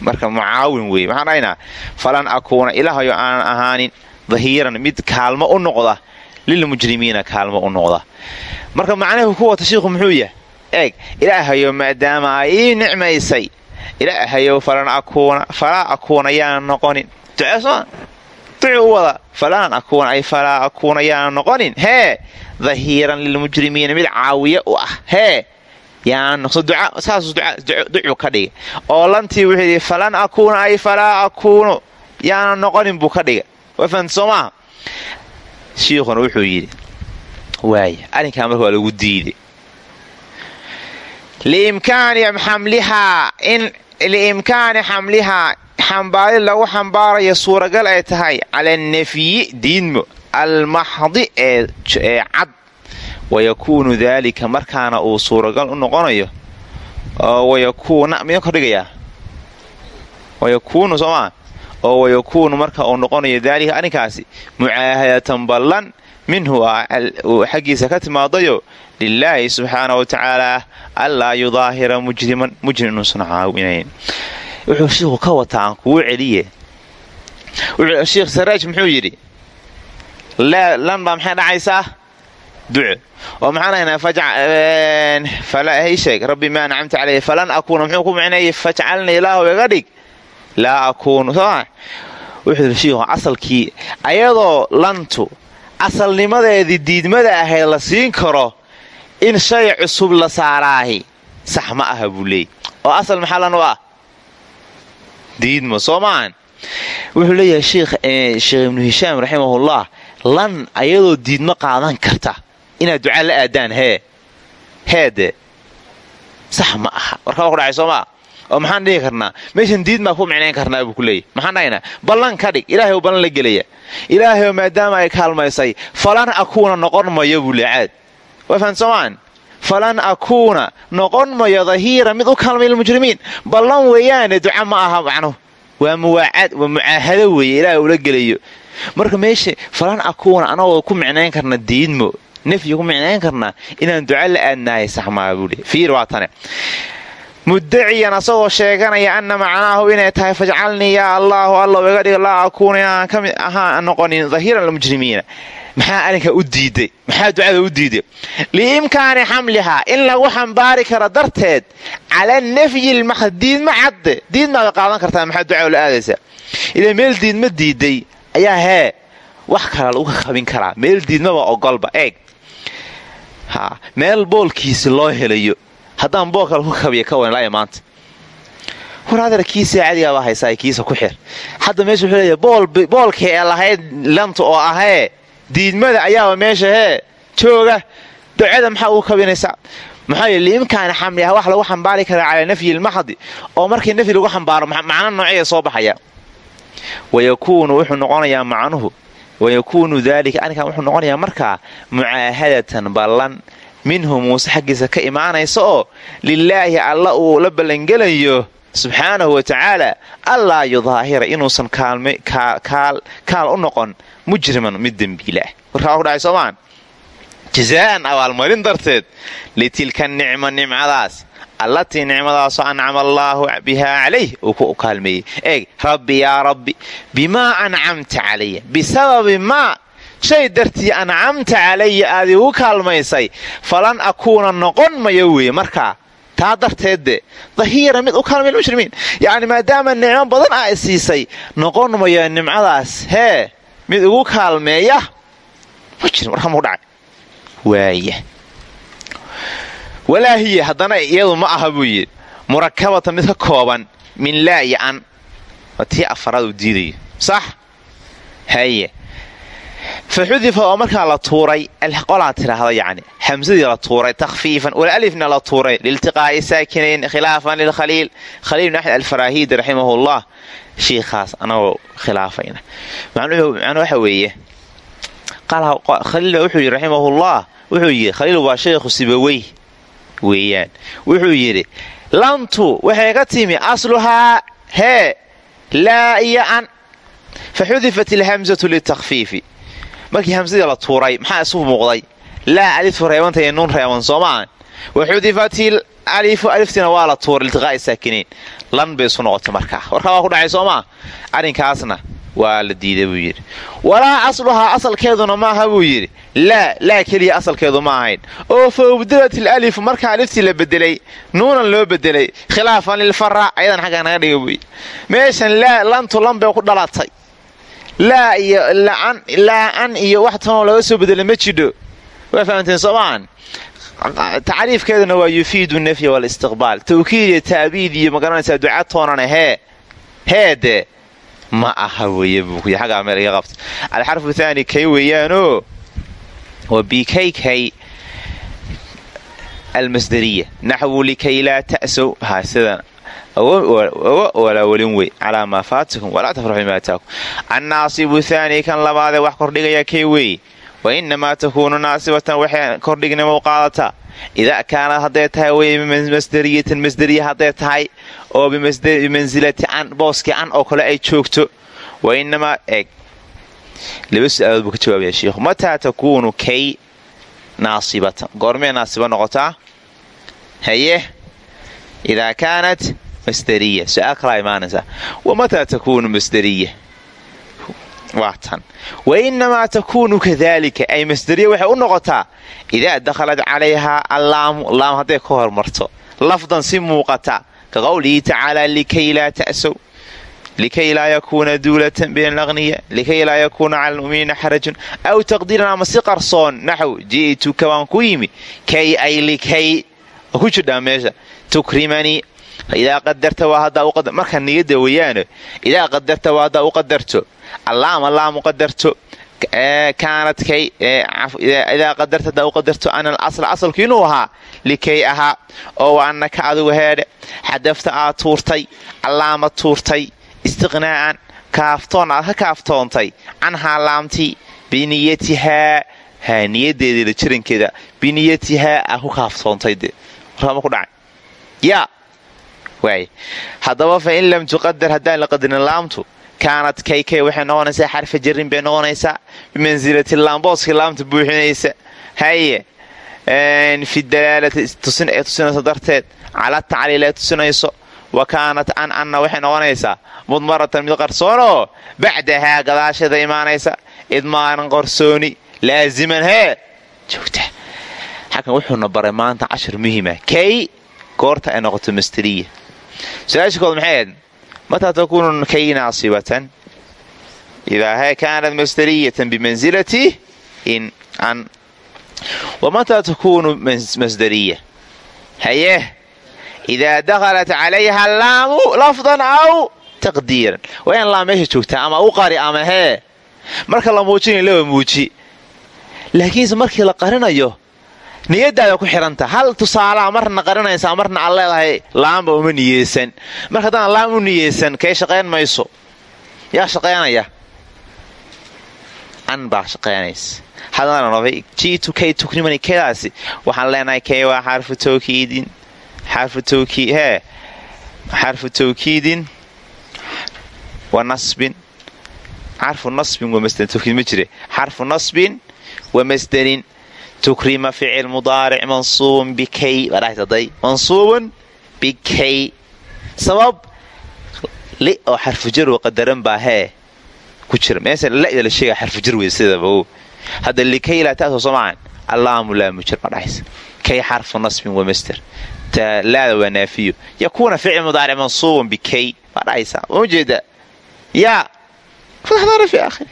marka mucaawin weeye maxaan dhahaynaa falan akuuna ilaahayo aanan ahaanin dahiiran mid kaalmo u noqda lilmujrimiina kaalmo u noqda. Marka macnahu ku wata muxuu yahay? Eeg ilaahayo maadaama ay ii nicmaysay. Falan akuuna falaa akuuna yaanan noqonin. Ducesoma ducu u wada? Falaan akuuna ay falaa akuuna yaanan noqonin. Hee dahiiran lilmujrimiina mid caawiya u ah. Hee saasuu ducu ka lantii wuxuu yidhi falan akuuna ay falaa akuunu. Yaanan noqonin buu ka fahamta soo shiikhuna wuxuu yidhi waaya arrinkaa marka waa lagu diiday. Liimkaani xamlihaa xambaarid lagu xambaaraya suuragal ay tahay cala nafyi diidmo almaxdi ee cad wayakuunu daalika markaana uu suuragal u noqonayo oo wayakuuna midan kordhigayaa wayakuunu soomaa oo wayakuunu marka uu noqonayo daalika arrinkaasi mucaahadatan ballan minhu xaggiisa ka timaadayo lilaahi subxaana wa tacaala anlaa yudaahira mujriman mujrim inuusan caawinayn wuxuu shiikhu ka wataa aan kugu celiye sheikh saraaj muxuu yidhi lan baa maxay dhacaysaa oo maxaan haynaa sheeg rabbi maa ancamta caleyh falan akuuna muxuu ku micneeyey fajcalnii ilaahu iga dhig laa akuunu soma wuxuu asalkii ayadoo lantu asalnimadeedii diidmada ahayd la siin karo in shay cusub la saaraahi sax ma aha buu leeyay oo asal maxaa lan u ah wuxuu leeyahay sheekh ibnu hishaam raximahullah lan ayadoo diidmo qaadan karta inaad ducaa la aadaan hee heede sax ma aha. Warkaa ku dhacay soo maa oo maxaan dhihi karnaa? Meeshan diid maa ku micnayn karnaa buu ku leeyahy. Maxaan dhahaynaa ballan ka dhig. Ilaahay u ballan la gelaya. Ilaahay maadaama ay kaalmaysay falan akuuna noqon mayo buu leecaad waa fahan soomaan falan akuuna noqon mayo dahiira mid u kaalmay lilmujrimiin ballan weeyaane duca ma aha macnuhu waa muwaacad waa mucaahado weeye. Ilaahay ula gelayo. Marka meesha falan akuuna anagoo ku micnayn karna diidmo nafyi ku micnayn karnaa inaan duca la aadnaahay sax maaha buu le fiir waa tane mudaciyan asagoo sheeganaya anna macnaahu inay tahay fajcalnii yaa allaahu allow iga dhig laa akuuna inaan ka mid ahaan noqonin dahiiran lilmujrimiina maxaa arrinkaa u diiday maxaa ducada u diiday liimkaani xamlihaa in lagu xambaari karo darteed cala nafyi diidma cadde diidmaabay qaadan kartaa maxaa ducada la aadaysa ilaa meel diidma diiday ayaa hee wax kala lagu kabin karaa meel diidmaba ogolba eeg meel boolkiisi loo helayo haddaan boolka lagu kabiya ka wan laaya maanta. War adeer kiisa cadigaabaa haysaa kiisa ku xir. Hadda meesha wuxuu leeyahay boolkii ee lahayd lanta oo ahee diidmada ayaaba meesha hee jooga ducada maxaa ugu kabinaysaa maxaa yeel liimkaani xamliha wax lagu xambaari karaa calaa nafyi lmaxdi oo markii nafyi lagu xambaaro macno noocya soo baxaya? Wayakuunu wuxuu noqonayaa macnuhu wayakuunu daalika arrinkan wuxuu noqonayaa markaa mucaahadatan ballan minhu muuse xaggiisa ka imaanaysa oo lilaahi alla uu la ballangelayo subxaanahu wa tacaala allaa yudaahira inuusan kaal u noqon mujriman mid dembiilaah warkaa ku dhacay soomaan jazaa'an abaalmarin darteed litilka nicma nimcadaas allatii nicmadaasoo ancama allaahu bihaa calayh uu ku kaalmeeyey eeg rabbi yaa rabbi bimaa ancamta calaya bisababi maa shay dartii ancamta calaya aad igu kaalmaysay falan akuuna noqon mayo weeye. Markaa taa darteedde dahiira mid u kaalmay lmushrimiin yacni maadaama nicmo badan aa isiisay noqon mayo nimcadaas. Hee mid igu kaalmeeya? Mujrim warkamau dhacay. Waaya walaa hiya haddana iyadu ma aha buu yidhi. Murakabatan mid ka kooban min laa an. Waa tii afaraad uu diidayo. Sax? Haye. Fa oo markaa la tuuray qolaa tidhaahda yacni. Xamsadii la tuuray takhfiifan. Walaalifna la tuuray liiltiqaa'i saakinayn khilaafan lilkhaliil khaliil. Ibn axmed alfaraahiidi raximahullah shiikhaas anagoo khilaafayna macnuhu waxa weeye. Khaliil wuxuu yidhi raximahullah wuxuu yidhi khaliil waa shaykhu sibawey weeyaan. Wuxuu yidhi lantu waxay ka timi asluhaa hee laa iyo an. Fa xudifat ilhamsatu litakfiifi. Markii hamsadii la tuuray maxaa isu muuqday? Laa alifu reebanta iyo nuun reeban soomaa wa alifu aliftiina waa la tuuray iltiqaa'i saakiniin. Lan bay isu noqotay markaa warkaa waa ku dhacay soomaa arrinkaasna waa la diiday buu yidhi. Walaa asluhaa asalkeeduna maaha buu yidhi laa laa keliya asalkeedu ma ahayn oo fa ubdilat ilalifu markaa aliftii la bedelay nuunan loo bedelay khilaafan lilfara ayadan xaggaa naga dhiga buuyi meeshan laa lantu lan bay ku dhalatay laa iyo laa an iyo wax tanoo laga soo bedelay ma jidho waa fahamteen soomaan tacriifkeeduna waa yufiidu nafya walistiqbaal tawkiid iyo taabiid iyo ma garanaysaa duca toonana hee heede ma aha weeye buukuy xaggaa meel iga qabta alxarfu thaani kay waa bikaykay almasdariya naxwu likay laa ta'sow ha sidan walawelin wey calaa maa faatikum walaa tafraxu bima ataakum annaasibu thaani kan labaadee wax kordhigaya kay weeye wa inamaa takuunu naasibatan waxay kordhignimo qaadataa idaa kaanad hadday tahay wey masdariyatan masdariya hadday tahay oo bimansilati an booskii an oo kale ay joogto wa inamaa eeg laba su'aalood buu ka jawaabaya shiikhu mataa takuunu kay naasibatan? Goormee naasiba noqotaa? Haye? Idaa kaanat masdariya. Su'aal kalaa imaanaysaa. Wa mataa takuunu masdariya? Waa tan. Wa inamaa takuunu kadalika ay masdariya waxay u noqotaa. Idaa dakhalat calayhaa allaamu laam hadday ka hormarto lafdan si muuqata ka qowlihi tacaalaa likay laa ta'sow likay laa yakuuna duulatan bayna alaqniya likay laa yakuuna cala almu'miniina xarajun aw taqdiiran ama si qarsoon naxw ji'tuka waan ku yimi kay ay likay ku jirdhaa meesha tukrimanii idaa qadarta waa haddaa u marka niyadda weyaano idaa qadarta waa haddaa u qadarto allaama laamu qadarto kaanad kay idaa qadarta haddaa u qadarto ana alasla asalku inuu ahaa likay ahaa oo wa annaka adigu heedhe aad tuurtay allaama tuurtay istiqnaa'an kaaftoon aad ka kaaftoontay canhaa laamtii biniyatihaa haa niyadeedila jirankeeda biniyatihaa aad ku kaaftoontay de warama ku dhacay. Yaa waay haddaba fa in lam tuqadar haddaan la qadarin laamtu kaanad kaykay waxay noqonaysaa xarfa jarin bay noqonaysaa bimansilati laambooskii laamta buuxinaysa. Haye fi dalaalati ee tusinayso darteed cala tacliil ee tusinayso wa kaanat an anna waxay noqonaysaa mudmaratan mid qarsoonoo bacdahaa gadaasheeda imaanaysa. Idmaaran qarsooni laaziman hee? Joogta xakan wuxuuna baray maanta cashar muhima kay goorta ay noqoto masteriya su'aasha kood maxay ahayd? Mataa takuunu kay naasibatan. Idaa kaanat masderiyatan bimansilati in an. Masderiya haye idaa dakhalat calayha allaamu lafdan aw taqdiiran waa in laa meesha joogtaa ama u qari ama hee marka la muujinay laba muuji laakiinse markii la qarinayo niyadaada ku xidhanta hal tusaalaa marna qarinaysaa marna aad leedahay laamba uma niyeysan marka haddaan laam u niyeysan kay shaqayn mayso yaa shaqaynaya an baa shaqaynaysa hadana jiitu kay tukrimani kadaasi waxaan leenahay kay waa xarfu tawkiidin xarfu xarfu tawkiidin wa nasbin xarfu nasbin wa masderin tawkiid ma jire xarfu nasbin wa masderin tukrima ficil mudaaric mansuubun bikay baadhahaysaday mansuubun bikay sabab li oo xarfujar oo qadaran baa hee ku jira meesa la'da la sheega xarfujar wey sidaba hadda likay laa taasoo soomaahan allaamu laamu jir ma dhahaysa kay xarfu nasbin wa master laada waa naafiyo yakuuna ficil mudaaric mansuubun bikay baa dhahaysaa ma u jeedaa yaa fatxdana fi aakhiri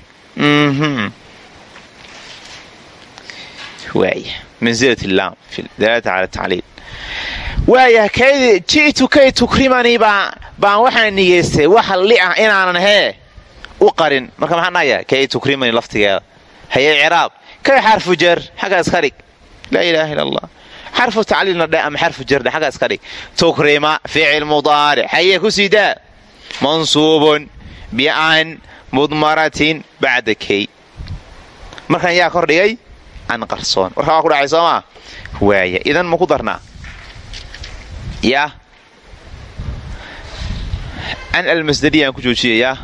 waaya manzilat laam dalaalata cala tacliil waaya kaydii ji'tu kay tukrimanii baan waxaan nigeystay waxa li ah inaanan hee u qarin marka maxaan dhahayaa kay tukrimanii laftigeeda haye icraab kay xarfu jar xaggaa iska dhig laa ilaaha illa allah xarfu tacliilna dhe ama xarfu jarde xaggaa iska dhig. Tukrima ficil mudaaric haye ku sii mansuubun bian mudmaratin bacda kay markan yaa kor dhigay an qarsoon. Warkaa ku dhacay soo maa waaya idan ma ku darnaa yaa an almasdariya aan ku joojiyaya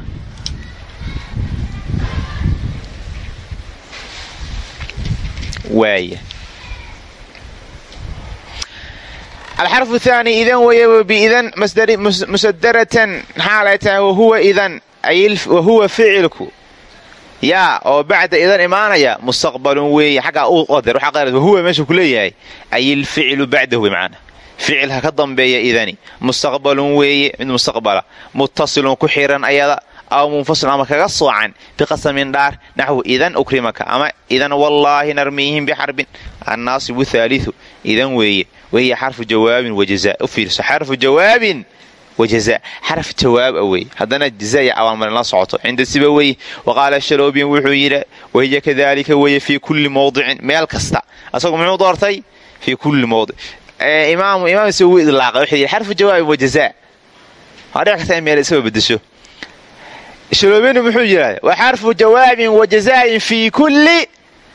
waaya alxarfu thaani idan weeye biidan musadaratan xaalay tahay wahuwa idan wahuwa ficilku yaa oo bacda idan imaanaya mustaqbalun weeye xaggaa u qadar waxaa qadar wahuwa meesha ku leeyahay ay ilficilu bacdahu bimacnaa ficilka ka dambeeya idani mustaqbalun weeye mid mustaqbala muttasilun ku xiran ayada aw munfasil ama kaga soocan biqasamin dhaar naxwu idan ukrimaka ama idan wallaahi narmiihim bixarbin annaasibu thaaliu idan weeye wahiya xarfu jawaabin wajaza u fiirso. Xarfu jawaabin wajaza xaraf jawaab a wey haddana jaza iyo abaalmarin la socoto. Cinda siba weye waqaala shaloobin wuxuu yidhi wahiya kadalika weye fii kulli mawdicin. Meel kasta. Asagu muxuu doortay? Fii kulli mawdic. Imaam imaam isagu idlaaqa wuxuu yidhi xarfu jawaabin wajaza waa dhici karta in meel isagoo bedesho shaloobinu muxuu yidhahda wa xarfu jawaabin wajazaain fii kulli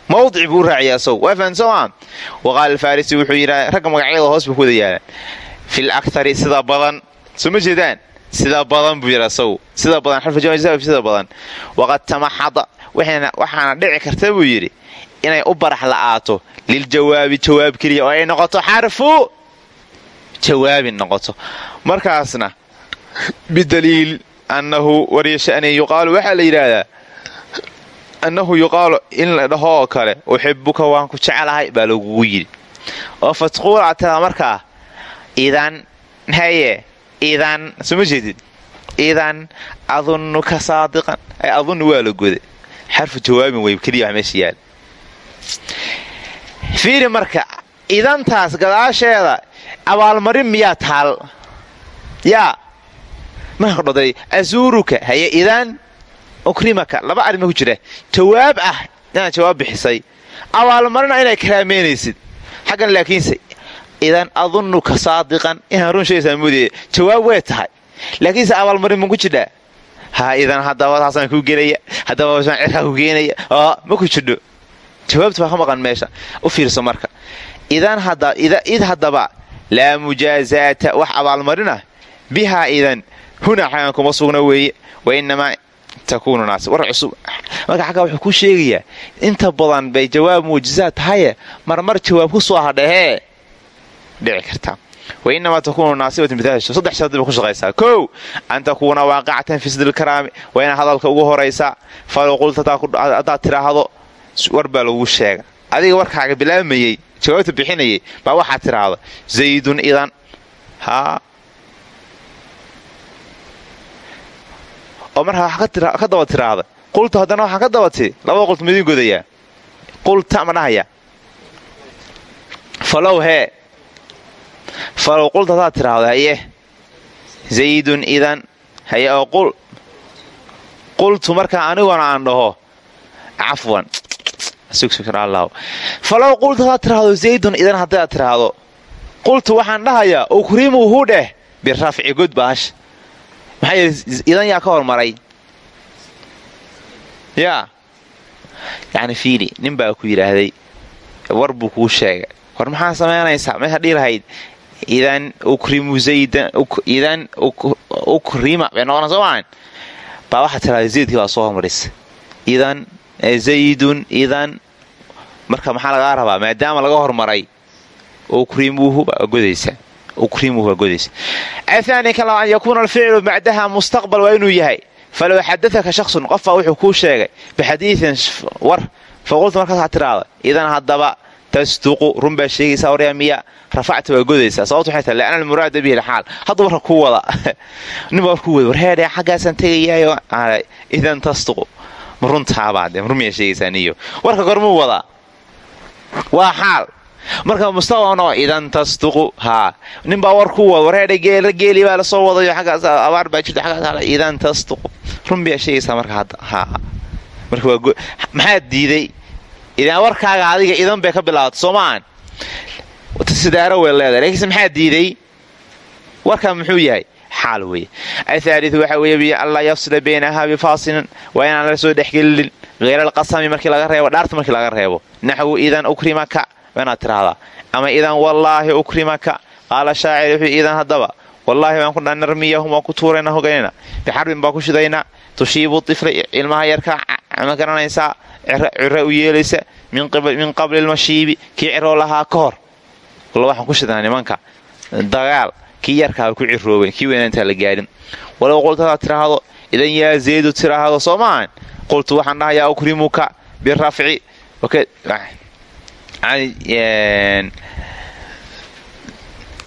mawdic buu raaciya asagu. Waa fahan soomaa alfarisi wuxuu yidhahda ragga magacyada hoos buu ku wada yaalaan fil akthari sida badan. Soo jeedaan? Sida badan buu yidhi asagu. Sida badan. Xarfu sida badan. Waqad tamaxada. Waxaana dhici karta buu yidhi inay u barax la'aato liljawaabi jawaab keliya oo ay noqoto xarfu jawaabin noqoto. Markaasna bidaliil annahu waryashani yuqaalu waxaa la yidhaahdaa annahu yuqaalu in la dhaho oo kale uxibuka waan ku jecelahay baa lagugu yidhi. Oo fatquulatada markaa idan haye idan soo ma jeedid idan adunnuka saadiqan. Adunnu waa la goday. Xarfu jawaabin wey keliya wax meesha yaal. Fiiri marka idantaas gadaasheeda abaalmarin miyaa taal? Yaa maaqdhoday azuuruka haye idan ukrimaka laba arrima ku jira. Jawaab ah inaad jawaab bixisay. Abaalmarina inay karaameynaysid. Xaggan laakiinse idan adunnuka saadiqan inaan run sheegaysaa moodaya jawaab way tahay. Laakiinse abaalmarin ma ku jidhaa ha idan haddaba taasaan gelaya haddaba cirkaa ku geenaya oo ma ku jidho jawaabta baa ka maqan meesha. U fiirso marka. Id haddaba laa mujaazaata wax abaalmarinah bihaa idan xagaan kuma sugna weeye war cusub marka xaggaa wuxuu ku sheegayaa inta badan bay jawaab muujizaad tahaye marmar jawaab ku soo hadhahee dhici karta. Wa inamaa takuunu naasibatan bidaalika saddex shardi ku shaqaysaa. Kow an takuuna waaqicatan fi sidilkaraami waa inaad hadalka ugu horaysaa falow qulta haddaad tiraahdo war baa lagu sheega adiga warkaaga bilaamayey jawaabta bixinayay baa waxaad tiraahdo zaydun idan. Haa oo markaa ka daba tiraahda qulta haddana waxaa ka dabati labada qult midin godayaa? Qulta ma falow hee falow qulta haddaad tiraahdo haye. Zaydun idan haye oo qul qultu markaa aniguna aan dhaho. Cafwan. Falow qultu haddaad tiraahdo zaydun idan haddaad tiraahdo. Qultu waxaan dhahayaa ukrimuhu dheh birafci god baash maxaa idan yaa ka hormaray? Yaa. Yacni fiili nin baa ku yidhaahday war buu kuu sheegay. War maxaa samaynaysaa meesha dhihi lahayd idan ukrimu zaydan idan ukrima bay noqona soo baa waxaa tiraahday zaydkii baa soo hormarisa idan zaydun idan marka maxaa lagaa rabaa? Maadaama laga hormaray ukrimuhu baa godaysa athani kan laba an yakuuna alficlu bacdaha mustaqbal waa inuu yahay falow xadadaka shaksun qofbaa wuxuu kuu sheegay bixadiiin war faqulta markaasaa tiraada idan haddaba tasduqu run baa sheegaysaa waryaa miya rafacta waa godaysaa sababtu waxay bihi alxaal hadduu warka kuu wada nin kuu wada war heedhe xaggaasaan tegayaayo idan tasduqu ma runtaabaade run miyaa warka gormuu wadaa waa xaal marka mustaqbalno idan tasduqu haa ninbaa war ku wada wareedha geeli baa la soo wadayo xaggaas abaar baa jirta xaggaas idan tasduqu. Run biyaa sheegaysaa marka hadda haa marka waa maxaad diiday? Idan warkaaga adiga idan bay ka bilaabatay soo maahan sidaaro way leedahay lakiinse maxaad diiday? Warkaa muxuu yahay? Xaal weeye. Athaaliu waxa weeye anlaa yafsila baynahaa bifaasilin waa inaan la soo dhexgelin hayr alqasami markii laga reebo dhaarta markii laga reebo. Naxwu idan ukrimaka inaad tiraahdaa ama idan wallaahi ukrimaka qaala shaacir wuxuu idan haddaba wallaahi waan ku narmiyahum waan ku tuurayna hoganayna bixarbin baan ku shidaynaa tushiibu tifla ilmaha yarkaa ma garanaysaa ciro u yeelaysa min qabli lmashiibi kii ciroo lahaa ka hor waxaan ku shidanaa nimanka dagaal kii yarkaa ku ciroobeen kii weynaantaa la gaadhin walow qultu hadaad tiraahdo idan yaa zaydu tiraahdo soo maahan qultu waxaan dhahayaa ukrimuka birafci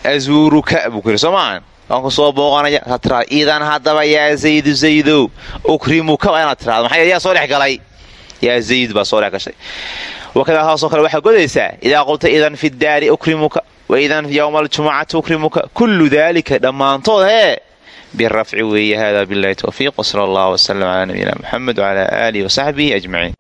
azuuruka buu ku yiri soo maahan waan ku soo booqanaya saad tiraada idan haddaba yaa zaydu zaydow ukrimuka waa inaad tirahdo maxaa yaa soo dhex galay? Yaa zayd baa soo dhex gashay. Wakadaa kale waxaa godaysaa idaa qulta idan fi daari ukrimuka wa idan yowma aljumucati ukrimuka kullu daalika dhammaantood hee? Birafci weeye hada billahi towfiiq wsala allah wslam calaa nabiyina muxamed wcala aalihi wasaxbihi ajmaciin